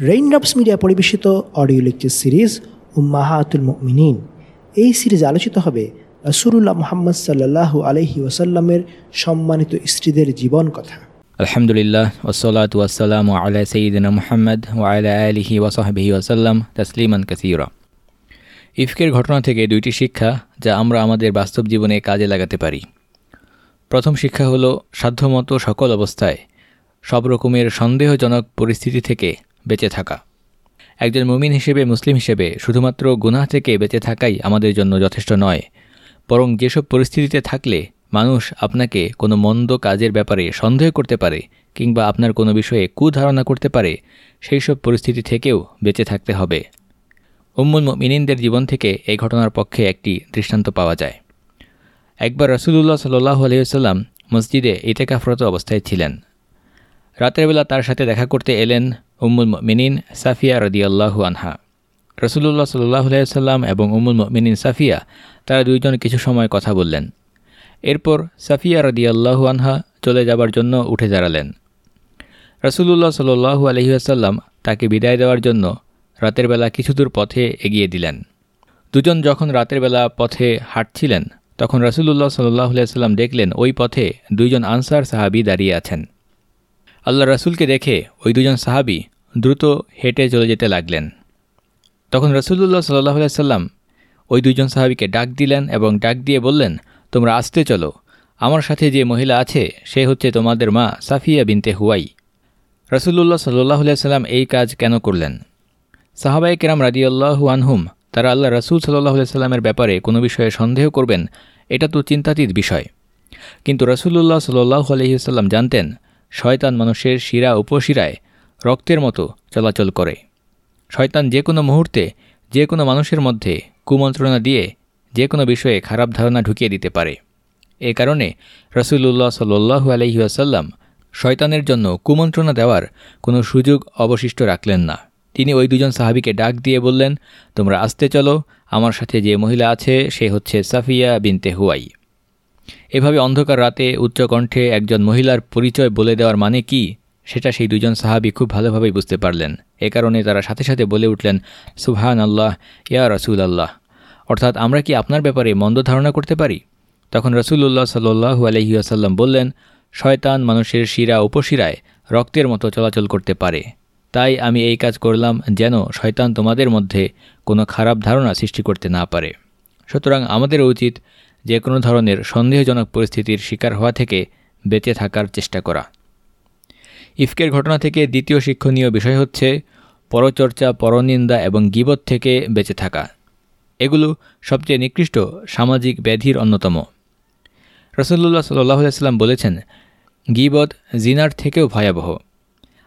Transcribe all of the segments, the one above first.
Raindrops media পরিবেশিত audio lecture series উম্মাহাতুল মিনীন এই সিরিজ আলোচিত হবে রসুরুল্লাহ মোহাম্মদ সাল্লাহু আলহি ওসাল্লামের সম্মানিত স্ত্রীদের জীবন কথা। আলহামদুলিল্লাহ ওসলাত ওয়াসালাম আলা সঈদিন মোহাম্মদ ওয়ালা আলিহি ওয়াসাহবিহি ওয়াসাল্লাম তসলিমান কাসিরা। ইফকের ঘটনা থেকে দুইটি শিক্ষা যা আমরা আমাদের বাস্তব জীবনে কাজে লাগাতে পারি। প্রথম শিক্ষা হলো, সাধ্যমতো সকল অবস্থায় সব রকমের সন্দেহজনক পরিস্থিতি থেকে বেঁচে থাকা। একজন মুমিন হিসেবে, মুসলিম হিসেবে শুধুমাত্র গুনাহ থেকে বেঁচে থাকাই আমাদের জন্য যথেষ্ট নয়। বরং যেসব পরিস্থিতিতে থাকলে মানুষ আপনাকে কোনো মন্দ কাজের ব্যাপারে সন্দেহ করতে পারে কিংবা আপনার কোনো বিষয়ে কুধারণা করতে পারে, সেই সব পরিস্থিতি থেকেও বেঁচে থাকতে হবে। উম্মুল মিনিনদের জীবন থেকে এই ঘটনার পক্ষে একটি দৃষ্টান্ত পাওয়া যায়। একবার রসুলুল্লাহ সাল্লাহ আলহিহাল্লাম মসজিদে ইতেকাফরত অবস্থায় ছিলেন। রাতের বেলা তার সাথে দেখা করতে এলেন উম্মুল মিনিন সাফিয়া রদিয়াল্লাহু আনহা রসুল্লাহ সাল্লাহ আলাইসাল্লাম এবং উম্মুল মিনিন সাফিয়া তারা দুইজন কিছু সময় কথা বললেন। এরপর সাফিয়া রদিয়াল্লাহু আনহা চলে যাবার জন্য উঠে দাঁড়ালেন। রসুল্লাহ সাল্লু আলহিহাসাল্লাম তাকে বিদায় দেওয়ার জন্য রাতের বেলা কিছু দূর পথে এগিয়ে দিলেন। দুজন যখন রাতের বেলা পথে হাঁটছিলেন, তখন রসুল্লাহ সাল্লাহ সাল্লাম দেখলেন ওই পথে দুইজন আনসার সাহাবি দাঁড়িয়ে আছেন। আল্লাহ রসুলকে দেখে ওই দুজন সাহাবি দ্রুত হেঁটে চলে যেতে লাগলেন। তখন রসুল্লাহ সাল্লাহ সাল্লাম ওই দুইজন সাহাবিকে ডাক দিলেন এবং ডাক দিয়ে বললেন, তোমরা আসতে চলো। আমার সাথে যে মহিলা আছে, সে হচ্ছে তোমাদের মা সাফিয়া বিনতে হুয়াই। রসুল্লাহ সাল্লাহ সাল্লাম এই কাজ কেন করলেন? সাহাবাই কেরাম রাদিয়াল্লাহু আনহুম, তারা আল্লাহ রসুল সাল্লাহ সাল্লামের ব্যাপারে কোনো বিষয়ে সন্দেহ করবেন, এটা তো চিন্তাতীত বিষয়। কিন্তু রসুল্লাহ সাল্লাহ আলহিসাল্লাম জানতেন, শয়তান মানুষের শিরা উপশিরায় রক্তের মতো চলাচল করে। শয়তান যে কোনো মুহূর্তে, যে কোনো মানুষের মধ্যে কুমন্ত্রণা দিয়ে যে কোনো বিষয়ে খারাপ ধারণা ঢুকিয়ে দিতে পারে। এ কারণে রসুল্লাহ সাল্লু আলহিউসাল্লাম শয়তানের জন্য কুমন্ত্রণা দেওয়ার কোনো সুযোগ অবশিষ্ট রাখলেন না। তিনি ওই দুজন সাহাবিকে ডাক দিয়ে বললেন, তোমরা আসতে চলো, আমার সাথে যে মহিলা আছে, সে হচ্ছে সাফিয়া বিনতে হুয়াই। এভাবে অন্ধকার রাতে উচ্চকণ্ঠে একজন মহিলার পরিচয় বলে দেওয়ার মানে কি? সেটা সেই দুজন সাহাবি খুব ভালোভাবেই বুঝতে পারলেন। এ কারণে তারা সাথে সাথে বলে উঠলেন সুবহান আল্লাহ ইয়া রসুল আল্লাহ অর্থাৎ আমরা কি আপনার ব্যাপারে মন্দ ধারণা করতে পারি? তখন রসুল্লাহ সাল্লু আলহিউসাল্লাম বললেন, শয়তান মানুষের শিরা উপশিরায় রক্তের মতো চলাচল করতে পারে। তাই আমি এই কাজ করলাম যেন শয়তান তোমাদের মধ্যে কোনো খারাপ ধারণা সৃষ্টি করতে না পারে। সুতরাং আমাদের উচিত যে কোনো ধরনের সন্দেহজনক পরিস্থিতির শিকার হওয়া থেকে বেঁচে থাকার চেষ্টা করা। ইফকের ঘটনা থেকে দ্বিতীয় শিক্ষণীয় বিষয় হচ্ছে পরচর্চা, পরনিন্দা এবং গিবত থেকে বেঁচে থাকা। এগুলো সবচেয়ে নিকৃষ্ট সামাজিক ব্যাধির অন্যতম। রসল্লা সাল্লাহ সাল্লাম বলেছেন গিবদ জিনার থেকেও ভয়াবহ।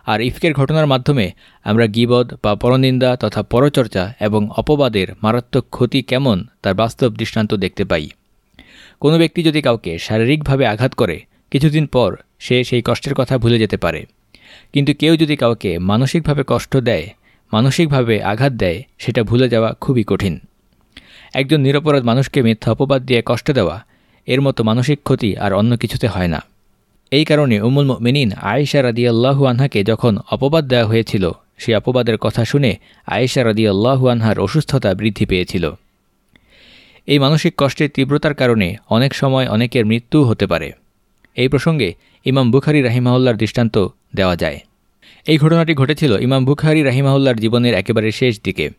আর ইফকের ঘটনার মাধ্যমে আমরা গিবদ বা পরনিন্দা তথা পরচর্চা এবং অপবাদের মারাত্মক ক্ষতি কেমন তার বাস্তব দৃষ্টান্ত দেখতে পাই। কোনো ব্যক্তি যদি কাউকে শারীরিকভাবে আঘাত করে, কিছুদিন পর সে সেই কষ্টের কথা ভুলে যেতে পারে। কিন্তু কেউ যদি কাউকে মানসিকভাবে কষ্ট দেয়, মানসিকভাবে আঘাত দেয়, সেটা ভুলে যাওয়া খুবই কঠিন। একজন নিরপরাধ মানুষকে মিথ্যা অপবাদ দিয়ে কষ্ট দেওয়া, এর মতো মানসিক ক্ষতি আর অন্য কিছুতে হয় না। এই কারণে উমুল মিনিন আয়েশা রাদি আল্লাহু আনহাকে যখন অপবাদ দেওয়া হয়েছিল সেই অপবাদের কথা শুনে আয়েশা রাদি আল্লাহু আনহার অসুস্থতা বৃদ্ধি পেয়েছিল। এই মানসিক কষ্টের তীব্রতার কারণে অনেক সময় অনেকের মৃত্যু হতে পারে। এই প্রসঙ্গে ইমাম বুখারি রাহিমাহুল্লার দৃষ্টান্ত দেওয়া যায়। এই ঘটনাটি ঘটেছিল ইমাম বুখারি রাহিমাহুল্লার জীবনের একেবারে শেষ দিকে।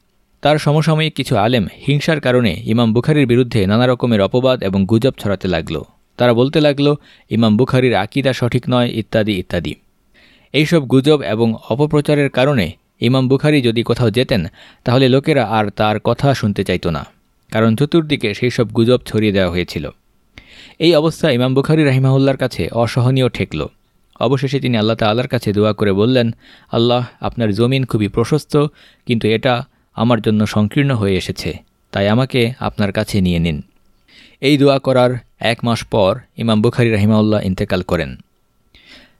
তার সমসাময়িক কিছু আলেম হিংসার কারণে ইমাম বুখারির বিরুদ্ধে নানা রকমের অপবাদ এবং গুজব ছড়াতে লাগল। তারা বলতে লাগল, ইমাম বুখারির আকিদা সঠিক নয়, ইত্যাদি ইত্যাদি। এইসব গুজব এবং অপপ্রচারের কারণে ইমাম বুখারি যদি কোথাও যেতেন, তাহলে লোকেরা আর তার কথা শুনতে চাইত না। কারণ চতুর্দিকে সেই সব গুজব ছড়িয়ে দেওয়া হয়েছিল। এই অবস্থা ইমাম বুখারি রাহিমাহুল্লার কাছে অসহনীয় ঠেকল। অবশেষে তিনি আল্লাহ তাল্লার কাছে দোয়া করে বললেন, আল্লাহ, আপনার জমিন খুবই প্রশস্ত, কিন্তু এটা আমার জন্য সংকীর্ণ হয়ে এসেছে, তাই আমাকে আপনার কাছে নিয়ে নিন। এই দোয়া করার এক মাস পর ইমাম বুখারি রাহিমাউল্লাহ ইন্তেকাল করেন।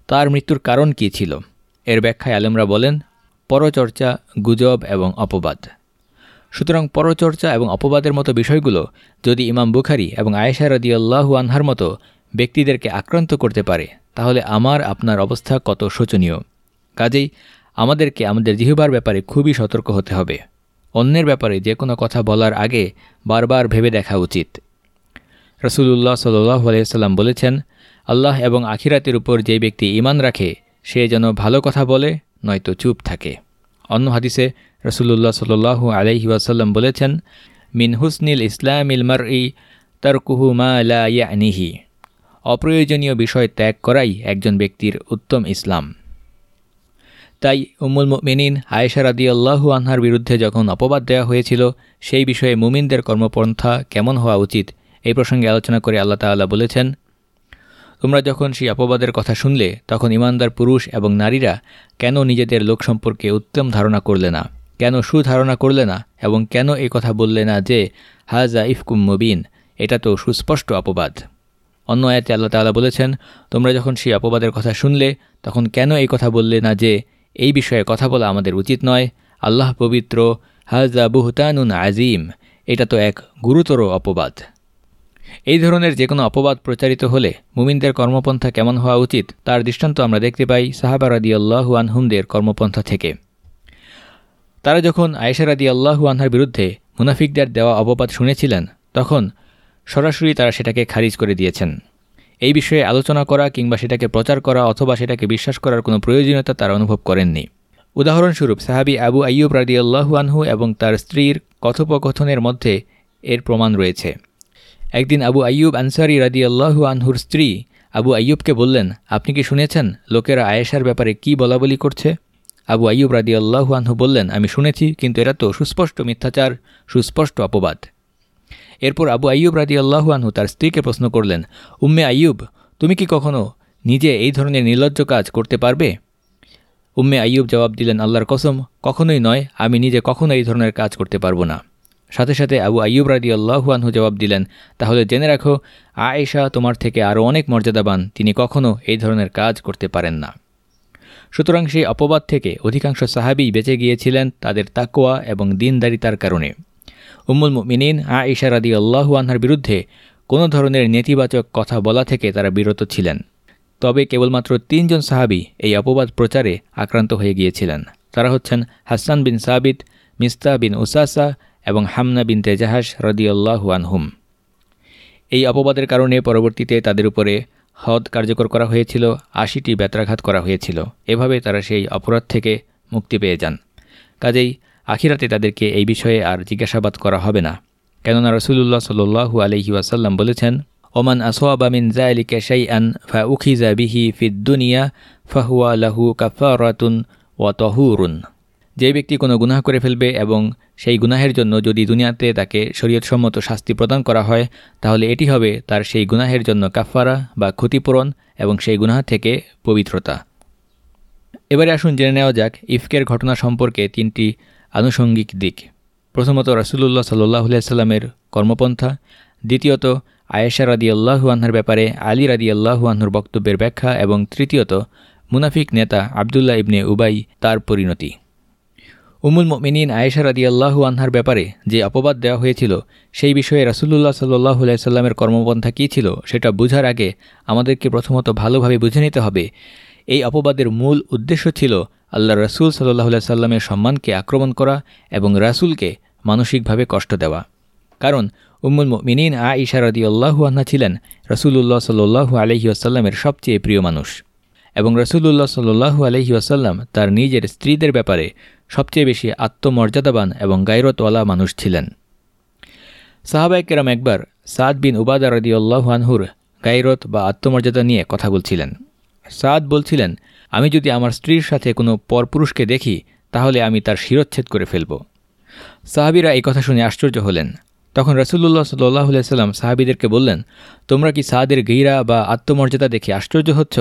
তার মৃত্যুর কারণ কি ছিল? এর ব্যাখ্যায় আলেমরা বলেন, পরচর্চা, গুজব এবং অপবাদ। সুতরাং পরচর্চা এবং অপবাদের মতো বিষয়গুলো যদি ইমাম বুখারি এবং আয়েশা রদিয়াল্লাহু আনহার মতো ব্যক্তিদেরকে আক্রান্ত করতে পারে, তাহলে আমার আপনার অবস্থা কত শোচনীয়। কাজেই আমাদেরকে আমাদের জিহবার ব্যাপারে খুবই সতর্ক হতে হবে। অন্যের ব্যাপারে যে কোনো কথা বলার আগে বারবার ভেবে দেখা উচিত। রসুল্লাহ সাল্লাহ আলাইসাল্লাম বলেছেন, আল্লাহ এবং আখিরাতের উপর যে ব্যক্তি ইমান রাখে, সে যেন ভালো কথা বলে, নয়তো চুপ থাকে। অন্য হাদিসে রসুল্লাহ সাল্লু আলাইহি ওয়াসাল্লাম বলেছেন, মিন হুসনিল ইসলাম ইলমার ই তারকুহু মা লা ইয়ানিহি অপ্রয়োজনীয় বিষয় ত্যাগ করাই একজন ব্যক্তির উত্তম ইসলাম। তাই উম্মুল মিনিন আয়েশা রাদি আল্লাহু আনহার বিরুদ্ধে যখন অপবাদ দেওয়া হয়েছিল, সেই বিষয়ে মুমিনদের কর্মপন্থা কেমন হওয়া উচিত, এই প্রসঙ্গে আলোচনা করে আল্লাহ তাল্লাহ বলেছেন তোমরা যখন সেই অপবাদের কথা শুনলে, তখন ইমানদার পুরুষ এবং নারীরা কেন নিজেদের লোক সম্পর্কে উত্তম ধারণা করলে না? কেন সুধারণা করলে না? এবং কেন এই কথা বললে না যে, হাজা ইফকুম মুবিন এটা তো সুস্পষ্ট অপবাদ। অন্য আয়াতে আল্লাহ তালা বলেছেন, তোমরা যখন সেই অপবাদের কথা শুনলে, তখন কেন এই কথা বললে না যে, এই বিষয়ে কথা বলা আমাদের উচিত নয়? আল্লাহ পবিত্র, হাজা বুহতানুন আজিম এটা তো এক গুরুতর অপবাদ। এই ধরনের যে কোনো অপবাদ প্রচারিত হলে মুমিনদের কর্মপন্থা কেমন হওয়া উচিত তার দৃষ্টান্ত আমরা দেখতে পাই সাহাবা রাদি আল্লাহু আনহুমদের কর্মপন্থা থেকে। তারা যখন আয়েশা রাদি আল্লাহু আনহার বিরুদ্ধে মুনাফিকদের দেওয়া অপবাদ শুনেছিলেন, তখন সরাসরি তারা সেটাকে খারিজ করে দিয়েছেন। এই বিষয়ে আলোচনা করা কিংবা সেটাকে প্রচার করা অথবা সেটাকে বিশ্বাস করার কোনো প্রয়োজনীয়তা তারা অনুভব করেননি। উদাহরণস্বরূপ, সাহাবি আবু আইয়ুব রাদি আল্লাহু আনহু এবং তার স্ত্রীর কথোপকথনের মধ্যে এর প্রমাণ রয়েছে। একদিন আবু আইয়ুব আনসারি আল্লাহু আনহুর স্ত্রী আবু আইয়ুবকে বললেন, আপনি কি শুনেছেন লোকেরা আয়েশার ব্যাপারে কি বলা বলি করছে? আবু আইয়ুব রাদি আল্লাহু আনহু বললেন, আমি শুনেছি, কিন্তু এরা তো সুস্পষ্ট মিথ্যাচার, সুস্পষ্ট অপবাদ। এরপর আবু আইয়ুব রাদি আল্লাহু আনহু তার স্ত্রীকে প্রশ্ন করলেন, উম্মে আইয়ুব, তুমি কি কখনো নিজে এই ধরনের নির্লজ্জ কাজ করতে পারবে? উম্মে আইয়ুব জবাব দিলেন, আল্লাহর কসম, কখনোই নয়, আমি নিজে কখনো এই ধরনের কাজ করতে পারব না। সাথে সাথে আবু আইয়ুব রাদি আল্লাহুয়ানহু জবাব দিলেন, তাহলে জেনে রাখো, আয়েশা তোমার থেকে আরও অনেক মর্যাদাবান। তিনি কখনও এই ধরনের কাজ করতে পারেন না। সুতরাং সেই অপবাদ থেকে অধিকাংশ সাহাবি বেঁচে গিয়েছিলেন তাদের তাকোয়া এবং দিনদারিতার কারণে। উম্মুল মিনিন আয়েশা রাদি আল্লাহু আনহার বিরুদ্ধে কোনো ধরনের নেতিবাচক কথা বলা থেকে তারা বিরত ছিলেন। তবে কেবলমাত্র তিনজন সাহাবি এই অপবাদ প্রচারে আক্রান্ত হয়ে গিয়েছিলেন। তারা হচ্ছেন হাসান বিন সাবিত, মিস্তা বিন উসাসা এবং হামনা বিন তেজাহাস রদিয়াল্লাহু আনহুম। এই অপবাদের কারণে পরবর্তীতে তাদের উপরে হদ কার্যকর করা হয়েছিল, আশিটি ব্যত্রাঘাত করা হয়েছিল। এভাবে তারা সেই অপরাধ থেকে মুক্তি পেয়ে যান। কাজেই আখিরাতে তাদেরকে এই বিষয়ে আর জিজ্ঞাসাবাদ করা হবে না। কেননা রসুল্লাহ সাল্লু আলহি ওয়াসাল্লাম বলেছেন, ওমান আসোয়াবা মিন জায়লিকে শাই আন ফা উখিজা বিহি ফিদ্দুনিয়া ফাহুয়া লাহু কাফারাতুন ওয়া তহুরুন। যে ব্যক্তি কোনো গুনাহ করে ফেলবে এবং সেই গুনাহের জন্য যদি দুনিয়াতে তাকে শরীয়তসম্মত শাস্তি প্রদান করা হয়, তাহলে এটি হবে তার সেই গুনাহের জন্য কাফারা বা ক্ষতিপূরণ এবং সেই গুনাহ থেকে পবিত্রতা। এবারে আসুন জেনে নেওয়া যাক ইফকের ঘটনা সম্পর্কে তিনটি আনুষঙ্গিক দিক। প্রথমত রাসুলুল্লাহ সাল্লাহ সাল্লামের কর্মপন্থা, দ্বিতীয়ত আয়েশা রাদি আল্লাহু আনহার ব্যাপারে আলী রাদি আল্লাহু আনহুর বক্তব্যের ব্যাখ্যা এবং তৃতীয়ত মুনাফিক নেতা আবদুল্লাহ ইবনে উবাই তার পরিণতি। উমুল মিনিন আয়েশা রাদি আল্লাহু আনহার ব্যাপারে যে অপবাদ দেওয়া হয়েছিল, সেই বিষয়ে রাসুল্লাহ সাল্লাহ সাল্লামের কর্মপন্থা কী ছিল সেটা বুঝার আগে আমাদেরকে প্রথমত ভালোভাবে বুঝে নিতে হবে। এই অপবাদের মূল উদ্দেশ্য ছিল আল্লাহ রসুল সাল্লাহ সাল্লামের সম্মানকে আক্রমণ করা এবং রাসুলকে মানসিকভাবে কষ্ট দেওয়া। কারণ উম্মুল মিনিন আ ইশারদি আল্লাহু আহ্না ছিলেন রসুল্লাহ সাল্লু আলহি আসাল্লামের সবচেয়ে প্রিয় মানুষ। এবং রসুল্লাহ সাল্লু আলহি আসাল্লাম তার নিজের স্ত্রীদের ব্যাপারে সবচেয়ে বেশি আত্মমর্যাদাবান এবং গাইরতওয়ালা মানুষ ছিলেন। সাহাবাইকেরাম একবার সাদ বিন উবাদা রদি আনহুর গাইরত বা আত্মমর্যাদা নিয়ে কথা বলছিলেন। সাদ বলছিলেন, আমি যদি আমার স্ত্রীর সাথে কোনো পরপুরুষকে দেখি, তাহলে আমি তার শিরচ্ছেদ করে ফেলব। সাহাবিরা এই কথা শুনে আশ্চর্য হলেন। তখন রসুল্লাহ সাল্লাহ সাল্লাম সাহাবিদেরকে বললেন, তোমরা কি সাদের গিরা বা আত্মমর্যাদা দেখে আশ্চর্য হচ্ছ?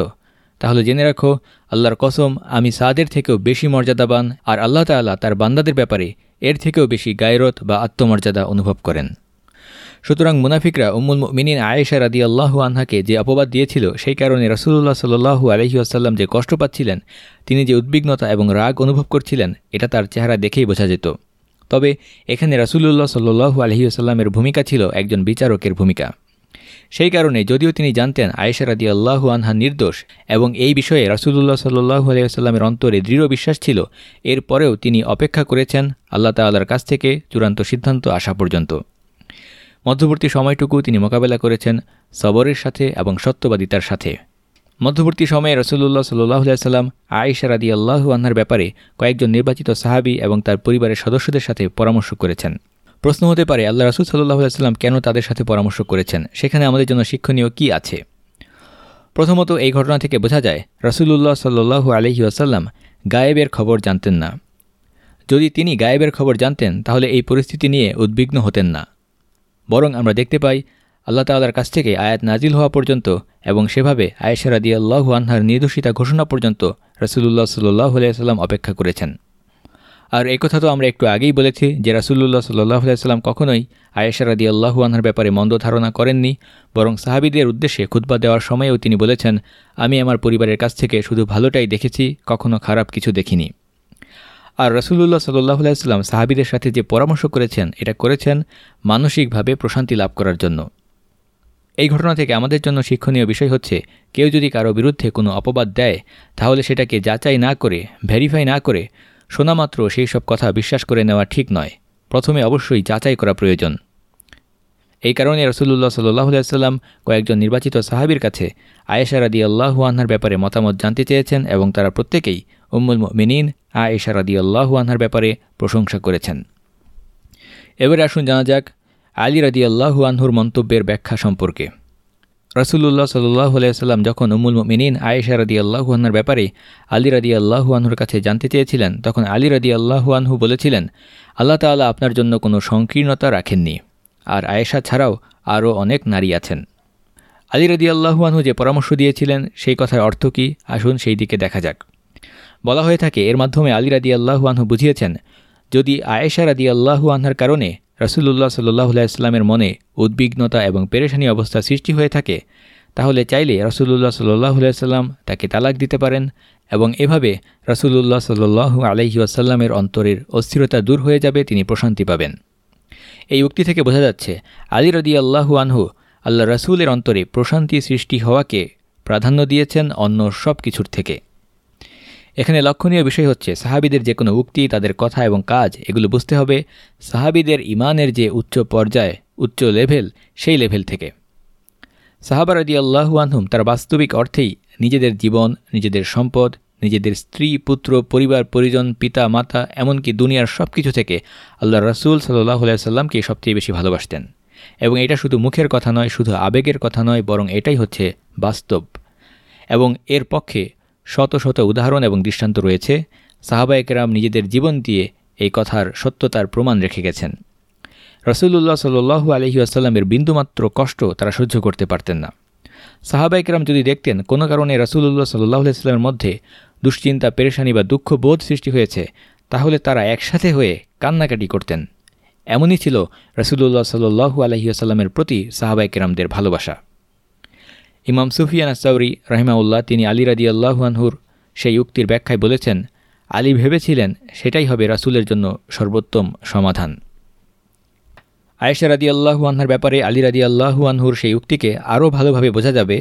তাহলে জেনে রাখো, আল্লাহর কসম, আমি সাদের থেকেও বেশি মর্যাদাবান আর আল্লাহ তাল্লাহ তার বান্দাদের ব্যাপারে এর থেকেও বেশি গায়রত বা আত্মমর্যাদা অনুভব করেন। সুতরাং মুনাফিকরা উম্মুল মিনিন আয়েশা রাদি আল্লাহ আনহাকে যে অপবাদ দিয়েছিল, সেই কারণে রসুল্লাহ সাল্লু আলহি আসাল্লাম যে কষ্ট পাচ্ছিলেন, তিনি যে উদ্বিগ্নতা এবং রাগ অনুভব করছিলেন, এটা তার চেহারা দেখেই বোঝা যেত। তবে এখানে রাসুল্লাহ সাল্লু আলহি আসাল্লামের ভূমিকা ছিল একজন বিচারকের ভূমিকা। সেই কারণে যদিও তিনি জানতেন আয়েশা রাদি আল্লাহু আনহা নির্দোষ এবং এই বিষয়ে রাসুলুল্লাহ সাল্লু আলিয়াল্লামের অন্তরে দৃঢ় বিশ্বাস ছিল এরপরেও তিনি অপেক্ষা করেছেন আল্লাহ তাল্লার কাছ থেকে চূড়ান্ত সিদ্ধান্ত আসা পর্যন্ত। মধ্যবর্তী সময়টুকু তিনি মোকাবেলা করেছেন সবরের সাথে এবং সত্যবাদিতার সাথে। মধ্যবর্তী সময়ে রসুল্লাহ সাল্লাহ সাল্লাম আয়েশা রাদি আল্লাহু আনহার ব্যাপারে কয়েকজন নির্বাচিত সাহাবি এবং তার পরিবারের সদস্যদের সাথে পরামর্শ করেছেন। প্রশ্ন হতে পারে, আল্লাহ রসুল সাল্লাহ সাল্লাম কেন তাদের সাথে পরামর্শ করেছেন? সেখানে আমাদের জন্য শিক্ষণীয় কি আছে? প্রথমত, এই ঘটনা থেকে বোঝা যায় রসুল্লাহ সাল্লু আলহি আসাল্লাম গায়েবের খবর জানতেন না। যদি তিনি গায়েবের খবর জানতেন, তাহলে এই পরিস্থিতি নিয়ে উদ্বিগ্ন হতেন না। বরং আমরা দেখতে পাই, আল্লাহ তাল্লার কাছ থেকে আয়াত নাজিল হওয়া পর্যন্ত এবং সেভাবে আয়েশা রাদি আল্লাহু আনহার নির্দোষিতা ঘোষণা পর্যন্ত রসুল্লাহ সাল্লাহ আলিয়াল্লাম অপেক্ষা করেছেন। আর এই কথা তো আমরা একটু আগেই বলেছি যে রাসুল্লাহ সাল্লাহ কখনোই আয়েশা রাদি আল্লাহু আনহার ব্যাপারে মন্দ ধারণা করেননি, বরং সাহাবিদের উদ্দেশ্যে খুদ্া দেওয়ার সময়েও তিনি বলেছেন, আমি আমার পরিবারের কাছ থেকে শুধু ভালোটাই দেখেছি, কখনো খারাপ কিছু দেখিনি। আর রসুল্লাহ সাল্লাহ আলাইসাল্লাম সাহাবিদের সাথে যে পরামর্শ করেছেন, এটা করেছেন মানসিকভাবে প্রশান্তি লাভ করার জন্য। এই ঘটনা থেকে আমাদের জন্য শিক্ষণীয় বিষয় হচ্ছে, কেউ যদি কারও বিরুদ্ধে কোনো অপবাদ দেয়, তাহলে সেটাকে যাচাই না করে ভেরিফাই না করে শোনামাত্র সেই সব কথা বিশ্বাস করে নেওয়া ঠিক নয়। প্রথমে অবশ্যই যাচাই করা প্রয়োজন। এই কারণে রসুল্লাহ সাল্লাহ সাল্লাম কয়েকজন নির্বাচিত সাহাবির কাছে আয়েশা রাদি আল্লাহু আনহার ব্যাপারে মতামত জানতে চেয়েছেন এবং তারা প্রত্যেকেই উম্মুল মিনিন আয়েশা রাদি আল্লাহু আনহার ব্যাপারে প্রশংসা করেছেন। এবারে আসুন জানা যাক আলী রাদি আল্লাহু মন্তব্যের ব্যাখ্যা সম্পর্কে। রসুল্লাহ সাল্লাহ আলাইসাল্লাম যখন উমুল মিনিন আয়েশা রাদি আল্লাহু আনহার ব্যাপারে আলী রাদি আল্লাহু আনহুর কাছে জানতে চেয়েছিলেন, তখন আলী রাদি আল্লাহু আনহু বলেছিলেন, আল্লাহ তাল্লাহ আপনার জন্য কোনো সংকীর্ণতা রাখেননি, আর আয়েশা ছাড়াও আরও অনেক নারী আছেন। আলী রাদি আল্লাহু আনহু যে পরামর্শ দিয়েছিলেন, সেই কথার অর্থ কী? আসুন সেই দিকে দেখা যাক। বলা হয়ে থাকে, এর মাধ্যমে আলী রাদি আল্লাহু আনহু বুঝিয়েছেন, যদি আয়েশা রাদি আল্লাহু আনহার কারণে রসুল্লাহ সাল্লাহ ইসলামের মনে উদ্বিগ্নতা এবং পেরেশানি অবস্থা সৃষ্টি হয়ে থাকে, তাহলে চাইলে রসুল্লাহ সাল্লাহ সাল্লাম তাকে তালাক দিতে পারেন এবং এভাবে রসুল্লাহ সাল্লু আলহি আসাল্লামের অন্তরের অস্থিরতা দূর হয়ে যাবে, তিনি প্রশান্তি পাবেন। এই উক্তি থেকে বোঝা যাচ্ছে, আলী রদি আল্লাহু আনহু আল্লাহ রসুলের অন্তরে প্রশান্তি সৃষ্টি হওয়াকে প্রাধান্য দিয়েছেন অন্য সব কিছুর থেকে। এখানে লক্ষণীয় বিষয় হচ্ছে, সাহাবিদের যে কোনো উক্তি, তাদের কথা এবং কাজ, এগুলো বুঝতে হবে। সাহাবিদের ইমানের যে উচ্চ পর্যায়, উচ্চ লেভেল, সেই লেভেল থেকে। সাহাবারদি আল্লাহু আনহুম তার বাস্তবিক অর্থেই নিজেদের জীবন, নিজেদের সম্পদ, নিজেদের স্ত্রী, পুত্র, পরিবার, পরিজন, পিতা, মাতা, এমনকি দুনিয়ার সব কিছু থেকে আল্লাহ রসুল সাল্লাহ সাল্লামকে সবচেয়ে বেশি ভালোবাসতেন। এবং এটা শুধু মুখের কথা নয়, শুধু আবেগের কথা নয়, বরং এটাই হচ্ছে বাস্তব। এবং এর পক্ষে শত শত উদাহরণ এবং দৃষ্টান্ত রয়েছে। সাহাবা একরাম নিজেদের জীবন দিয়ে এই কথার সত্যতার প্রমাণ রেখে গেছেন। রসুল্লাহ সাল্লু আলহি আসাল্লামের বিন্দুমাত্র কষ্ট তারা সহ্য করতে পারতেন না। সাহাবা একরাম যদি দেখতেন কোনো কারণে রসুল্লাহ সাল্লাহ আলাইস্লামের মধ্যে দুশ্চিন্তা, পেরেশানি বা দুঃখ বোধ সৃষ্টি হয়েছে, তাহলে তারা একসাথে হয়ে কান্নাকাটি করতেন। এমনই ছিল রসুল্লাহ সাল্লু আলহিউসাল্লামের প্রতি সাহাবাইকেরামদের ভালোবাসা। ইমাম সুফিয়ান আসাউরি রহিমাউল্লাহ তিনি আলী রাদি আল্লাহুয়ানহুর সেই উক্তির ব্যাখ্যায় বলেছেন, আলী ভেবেছিলেন সেটাই হবে রাসুলের জন্য সর্বোত্তম সমাধান। আয়েশা রাদি আল্লাহু আনহার ব্যাপারে আলী রাদি আল্লাহু আনহুর সেই উক্তিকে আরও ভালোভাবে বোঝা যাবে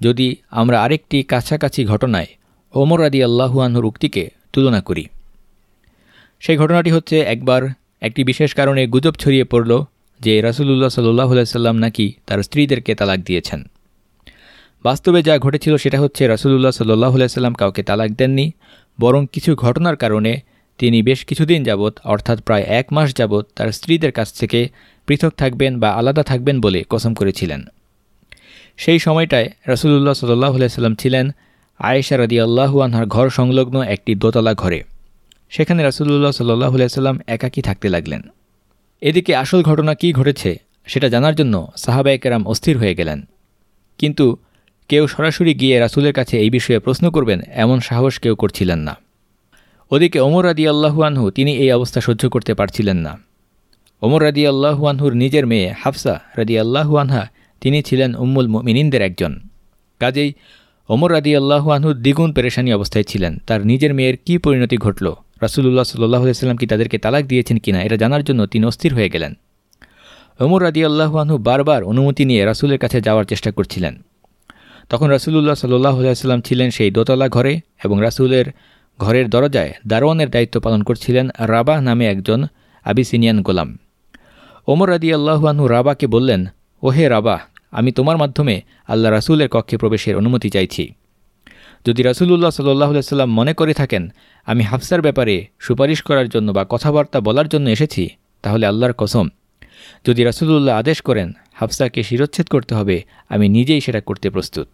যদি আমরা আরেকটি কাছাকাছি ঘটনায় ওমর রাদি আল্লাহু আনহুর উক্তিকে তুলনা করি। সেই ঘটনাটি হচ্ছে একবার একটি বিশেষ কারণে গুজব ছড়িয়ে পড়ল যে রাসুলুল্লাহ সাল্লাহ সাল্লাম নাকি তার স্ত্রীদেরকে তালাক দিয়েছেন। বাস্তবে যা ঘটেছিল সেটা হচ্ছে রাসুলুল্লাহ সাল্লাহ সাল্লাম কাউকে তালাক দেননি, বরং কিছু ঘটনার কারণে তিনি বেশ কিছুদিন যাবৎ, অর্থাৎ প্রায় এক মাস যাবৎ, তার স্ত্রীদের কাছ থেকে পৃথক থাকবেন বা আলাদা থাকবেন বলে কসম করেছিলেন। সেই সময়টায় রসুল্লাহ সাল্লাহ সাল্লাম ছিলেন আয়েশা রাদি আল্লাহু আনহার ঘর সংলগ্ন একটি দোতলা ঘরে। সেখানে রাসুল্লাহ সাল্লাহ সাল্লাম একাকী থাকতে লাগলেন। এদিকে আসল ঘটনা কি ঘটেছে, সেটা জানার জন্য সাহাবায়কেরাম অস্থির হয়ে গেলেন। কিন্তু কেউ সরাসরি গিয়ে রাসুলের কাছে এই বিষয়ে প্রশ্ন করবেন, এমন সাহস কেউ করছিলেন না। ওদিকে ওমর রাদি আল্লাহুয়ানহু তিনি এই অবস্থা সহ্য করতে পারছিলেন না। ওমর রাদি আল্লাহুয়ানহুর নিজের মেয়ে হাফসা রাদি আল্লাহুয়ানহা তিনি ছিলেন উম্মুল মিনিনদের একজন। কাজেই ওমর রাদি আল্লাহুয়ানহুর দ্বিগুণ পেরেশানি অবস্থায় ছিলেন। তার নিজের মেয়ের কি পরিণতি ঘটল? রাসুল্লাহ সাল্লাহ সাল্লাম কি তাদেরকে তালাক দিয়েছেন কিনা, এটা জানার জন্য তিনি অস্থির হয়ে গেলেন। ওমর রাদি আল্লাহুয়ানহু বারবার অনুমতি নিয়ে রাসুলের কাছে যাওয়ার চেষ্টা করছিলেন। তখন রাসুলুল্লাহ সাল্লাহ আলাইসাল্লাম ছিলেন সেই দোতলা ঘরে এবং রাসুলের ঘরের দরজায় দারোয়ানের দায়িত্ব পালন করছিলেন রাবা নামে একজন আবিসিনিয়ান গোলাম। ওমর রাদি আল্লাহুয়ানহু রাবাকে বললেন, ওহে রাবা আমি তোমার মাধ্যমে আল্লাহ রাসুলের কক্ষে প্রবেশের অনুমতি চাইছি। যদি রাসুলুল্লাহ সাল্লাহ সাল্লাম মনে করে থাকেন, আমি হাফসার ব্যাপারে সুপারিশ করার জন্য বা কথাবার্তা বলার জন্য এসেছি, তাহলে আল্লাহর কসম যদি রাসুলুল্লাহ আদেশ করেন হাফসাকে শিরোচ্ছেদ করতে হবে, আমি নিজেই সেটা করতে প্রস্তুত।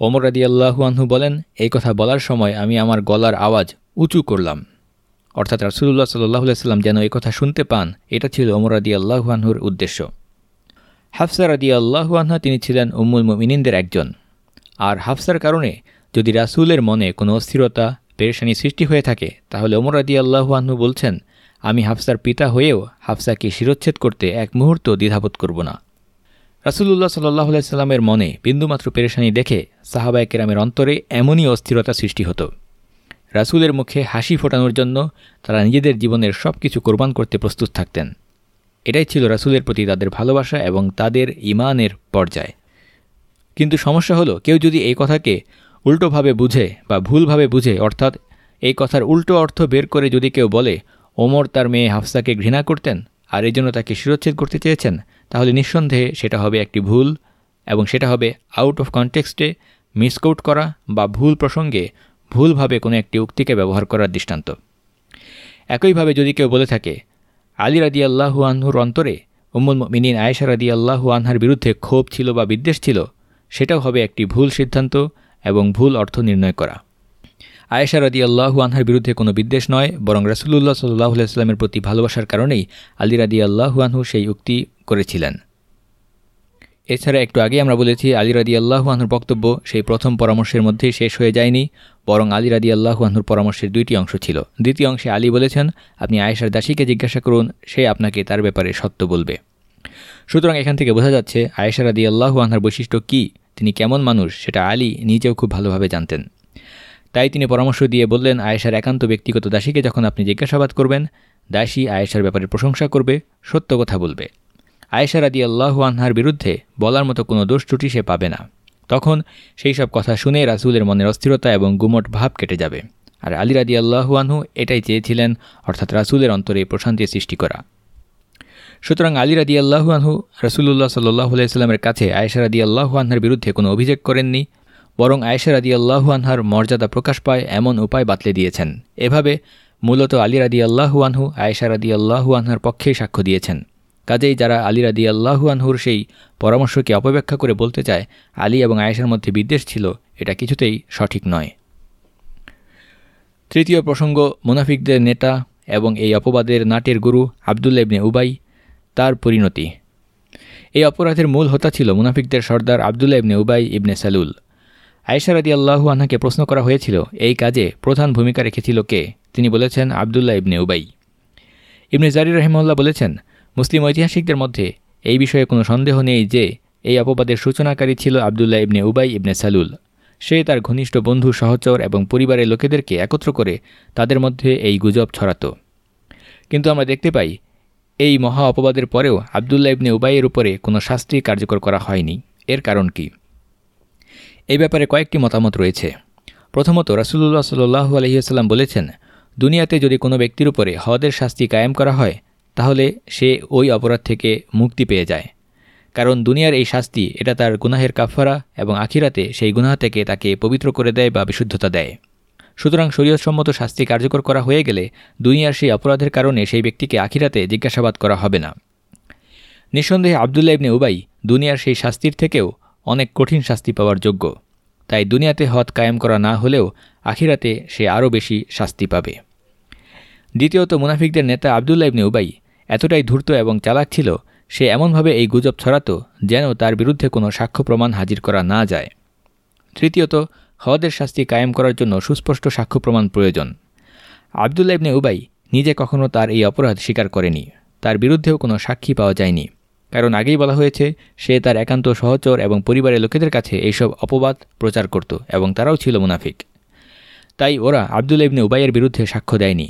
ওমর রাদি আল্লাহুয়ানহু বলেন, এই কথা বলার সময় আমি আমার গলার আওয়াজ উঁচু করলাম। অর্থাৎ রাসুলুল্লাহ সাল্লাহ সাল্লাম যেন এই কথা শুনতে পান, এটা ছিল ওমর রাদি আল্লাহুয়ানহুর উদ্দেশ্য। হাফসা রাদি আল্লাহুয়ানহা তিনি ছিলেন উম্মুল মিনিনদের একজন। আর হাফসার কারণে যদি রাসুলের মনে কোনো অস্থিরতা, পেরেশানি সৃষ্টি হয়ে থাকে, তাহলে ওমর রাদি আল্লাহুয়ানহু বলছেন আমি হাফসার পিতা হয়েও হাফসাকে শিরোচ্ছেদ করতে এক মুহূর্ত দ্বিধাবোধ করব না। রাসুলুল্লাহ সাল্লাহ সাল্লামের মনে বিন্দুমাত্র পেরেশানি দেখে সাহাবায় কেরামের অন্তরে এমনই অস্থিরতা সৃষ্টি হতো। রাসুলের মুখে হাসি ফোটানোর জন্য তারা নিজেদের জীবনের সব কিছু কোরবান করতে প্রস্তুত থাকতেন। এটাই ছিল রাসুলের প্রতি তাদের ভালোবাসা এবং তাদের ইমানের পর্যায়। কিন্তু সমস্যা হলো, কেউ যদি এই কথাকে উল্টোভাবে বুঝে বা ভুলভাবে বুঝে, অর্থাৎ এই কথার উল্টো অর্থ বের করে যদি কেউ বলে ওমর তার মেয়ে হাফসাকে ঘৃণা করতেন আর এই জন্য তাকে শিরোচ্ছেদ করতে চেয়েছেন, তাহলে নিঃসন্দেহে সেটা হবে একটি ভুল এবং সেটা হবে আউট অফ কনটেক্সটে মিসকৌট করা বা ভুল প্রসঙ্গে ভুলভাবে কোনো একটি উক্তিকে ব্যবহার করার দৃষ্টান্ত। একইভাবে যদি কেউ বলে থাকে, আলী রাদি আল্লাহু আনহুর অন্তরে উম্মুল মিনিন আয়েশা রাদি আল্লাহু আনহার বিরুদ্ধে ক্ষোভ ছিল বা বিদ্বেষ ছিল, সেটাও হবে একটি ভুল সিদ্ধান্ত এবং ভুল অর্থ নির্ণয় করা। আয়েশা রাদি আল্লাহু আনহার বিরুদ্ধে কোনো বিদ্বেষ নয়, বরং রাসুলুল্লাহ সাল্লাহ আলাইস্লামের প্রতি ভালোবাসার কারণেই আলী রাদি আল্লাহু আনহু সেই উক্তি করেছিলেন। এছাড়া একটু আগে আমরা বলেছি, আলী রাদি আল্লাহু আনহুর বক্তব্য সেই প্রথম পরামর্শের মধ্যেই শেষ হয়ে যায়নি, বরং আলী রাদি আল্লাহু আনহুর পরামর্শের দুইটি অংশ ছিল। দ্বিতীয় অংশে আলী বলেছেন, আপনি আয়েশার দাসীকে জিজ্ঞাসা করুন, সে আপনাকে তার ব্যাপারে সত্য বলবে। সুতরাং এখান থেকে বোঝা যাচ্ছে, আয়েশা রাদি আল্লাহু আনহার বৈশিষ্ট্য কী, তিনি কেমন মানুষ, সেটা আলী নিজেও খুব ভালোভাবে জানতেন। তাই তিনি পরামর্শ দিয়ে বললেন, আয়েশার একান্ত ব্যক্তিগত দাসীকে যখন আপনি জিজ্ঞাসাবাদ করবেন, দাসী আয়েশার ব্যাপারে প্রশংসা করবে, সত্য কথা বলবে। আয়েশা রাদি আল্লাহু আনহার বিরুদ্ধে বলার মতো কোনো দোষ ত্রুটি সে পাবে না। তখন সেই সব কথা শুনে রাসুলের মনের অস্থিরতা এবং গুমট ভাব কেটে যাবে। আর আলী রাদি আল্লাহু আনহু এটাই চেয়েছিলেন, অর্থাৎ রাসুলের অন্তরে প্রশান্তি সৃষ্টি করা। সুতরাং আলী রাদি আল্লাহু আনহু রসুল্লাহ সাল্লাহ আলাইস্লামের কাছে আয়েশা রাদি আল্লাহু আনহার বিরুদ্ধে কোনো অভিযোগ করেননি। বরং আয়েশা রাদি আল্লাহু আনহার মর্যাদা প্রকাশ পায় এমন উপায় বাতলে দিয়েছেন। এভাবে মূলত আলী রাদি আল্লাহু আনহু আয়েশা রাদি আনহার পক্ষেই সাক্ষ্য দিয়েছেন। কাজেই যারা আলী রাদি আল্লাহু আনহুর সেই পরামর্শকে অপব্যাখ্যা করে বলতে চায়, আলী এবং আয়েশার মধ্যে বিদ্বেষ ছিল, এটা কিছুতেই সঠিক নয়। তৃতীয় প্রসঙ্গ, মুনাফিকদের নেতা এবং এই অপবাদের নাটের গুরু আবদুল্লা ইবনে উবাই, তার পরিণতি। এই অপরাধের মূল হতা ছিল মুনাফিকদের সর্দার আবদুল্লা ইবনে উবাই ইবনে সালুল। আয়সারাদি আল্লাহু আনহাকে প্রশ্ন করা হয়েছিল, এই কাজে প্রধান ভূমিকা রেখেছিল কে? তিনি বলেছেন আবদুল্লাহ ইবনে উবাই। ইবনে জারি রহিমউল্লাহ বলেছেন, মুসলিম ঐতিহাসিকদের মধ্যে এই বিষয়ে কোনো সন্দেহ নেই যে, এই অপবাদের সূচনাকারী ছিল আবদুল্লাহ ইবনে উবাই ইবনে সালুল। সে তার ঘনিষ্ঠ বন্ধু, সহচর এবং পরিবারের লোকেদেরকে একত্র করে তাদের মধ্যে এই গুজব ছড়াত। কিন্তু আমরা দেখতে পাই, এই মহা অপবাদের পরেও আবদুল্লাহ ইবনে উবাইয়ের উপরে কোনো শাস্তি কার্যকর করা হয়নি। এর কারণ কি? এই ব্যাপারে কয়েকটি মতামত রয়েছে। প্রথমত রাসুল্লাহ সাল্লু আলহিহাস্লাম বলেছেন, দুনিয়াতে যদি কোনো ব্যক্তির উপরে হদের শাস্তি কায়েম করা হয়, তাহলে সে ওই অপরাধ থেকে মুক্তি পেয়ে যায়। কারণ দুনিয়ার এই শাস্তি, এটা তার গুনাহের কাফারা এবং আখিরাতে সেই গুনাহ থেকে তাকে পবিত্র করে দেয় বা বিশুদ্ধতা দেয়। সুতরাং শরীয়তসম্মত শাস্তি কার্যকর করা হয়ে গেলে দুনিয়ার সেই অপরাধের কারণে সেই ব্যক্তিকে আখিরাতে জিজ্ঞাসাবাদ করা হবে না। নিঃসন্দেহে আবদুল্লা ইবনে উবাই, দুনিয়ার সেই শাস্তির থেকেও অনেক কঠিন শাস্তি পাওয়ার যোগ্য। তাই দুনিয়াতে হদ কায়েম করা না হলেও আখিরাতে সে আরও বেশি শাস্তি পাবে। দ্বিতীয়ত, মুনাফিকদের নেতা আবদুল্লা ইবনে উবাই এতটাই ধূর্ত এবং চালাক ছিল, সে এমনভাবে এই গুজব ছড়াত যেন তার বিরুদ্ধে কোনো সাক্ষ্য প্রমাণ হাজির করা না যায়। তৃতীয়ত, হদের শাস্তি কায়েম করার জন্য সুস্পষ্ট সাক্ষ্য প্রমাণ প্রয়োজন। আবদুল্লা ইবনে উবাই নিজে কখনও তার এই অপরাধ স্বীকার করেনি। তার বিরুদ্ধেও কোনো সাক্ষী পাওয়া যায়নি। কারণ আগেই বলা হয়েছে, সে তার একান্ত সহচর এবং পরিবারের লোকেদের কাছে এইসব অপবাদ প্রচার করত এবং তারাও ছিল মুনাফিক। তাই ওরা আবদুল্লা ইবনে উবাইয়ের বিরুদ্ধে সাক্ষ্য দেয়নি।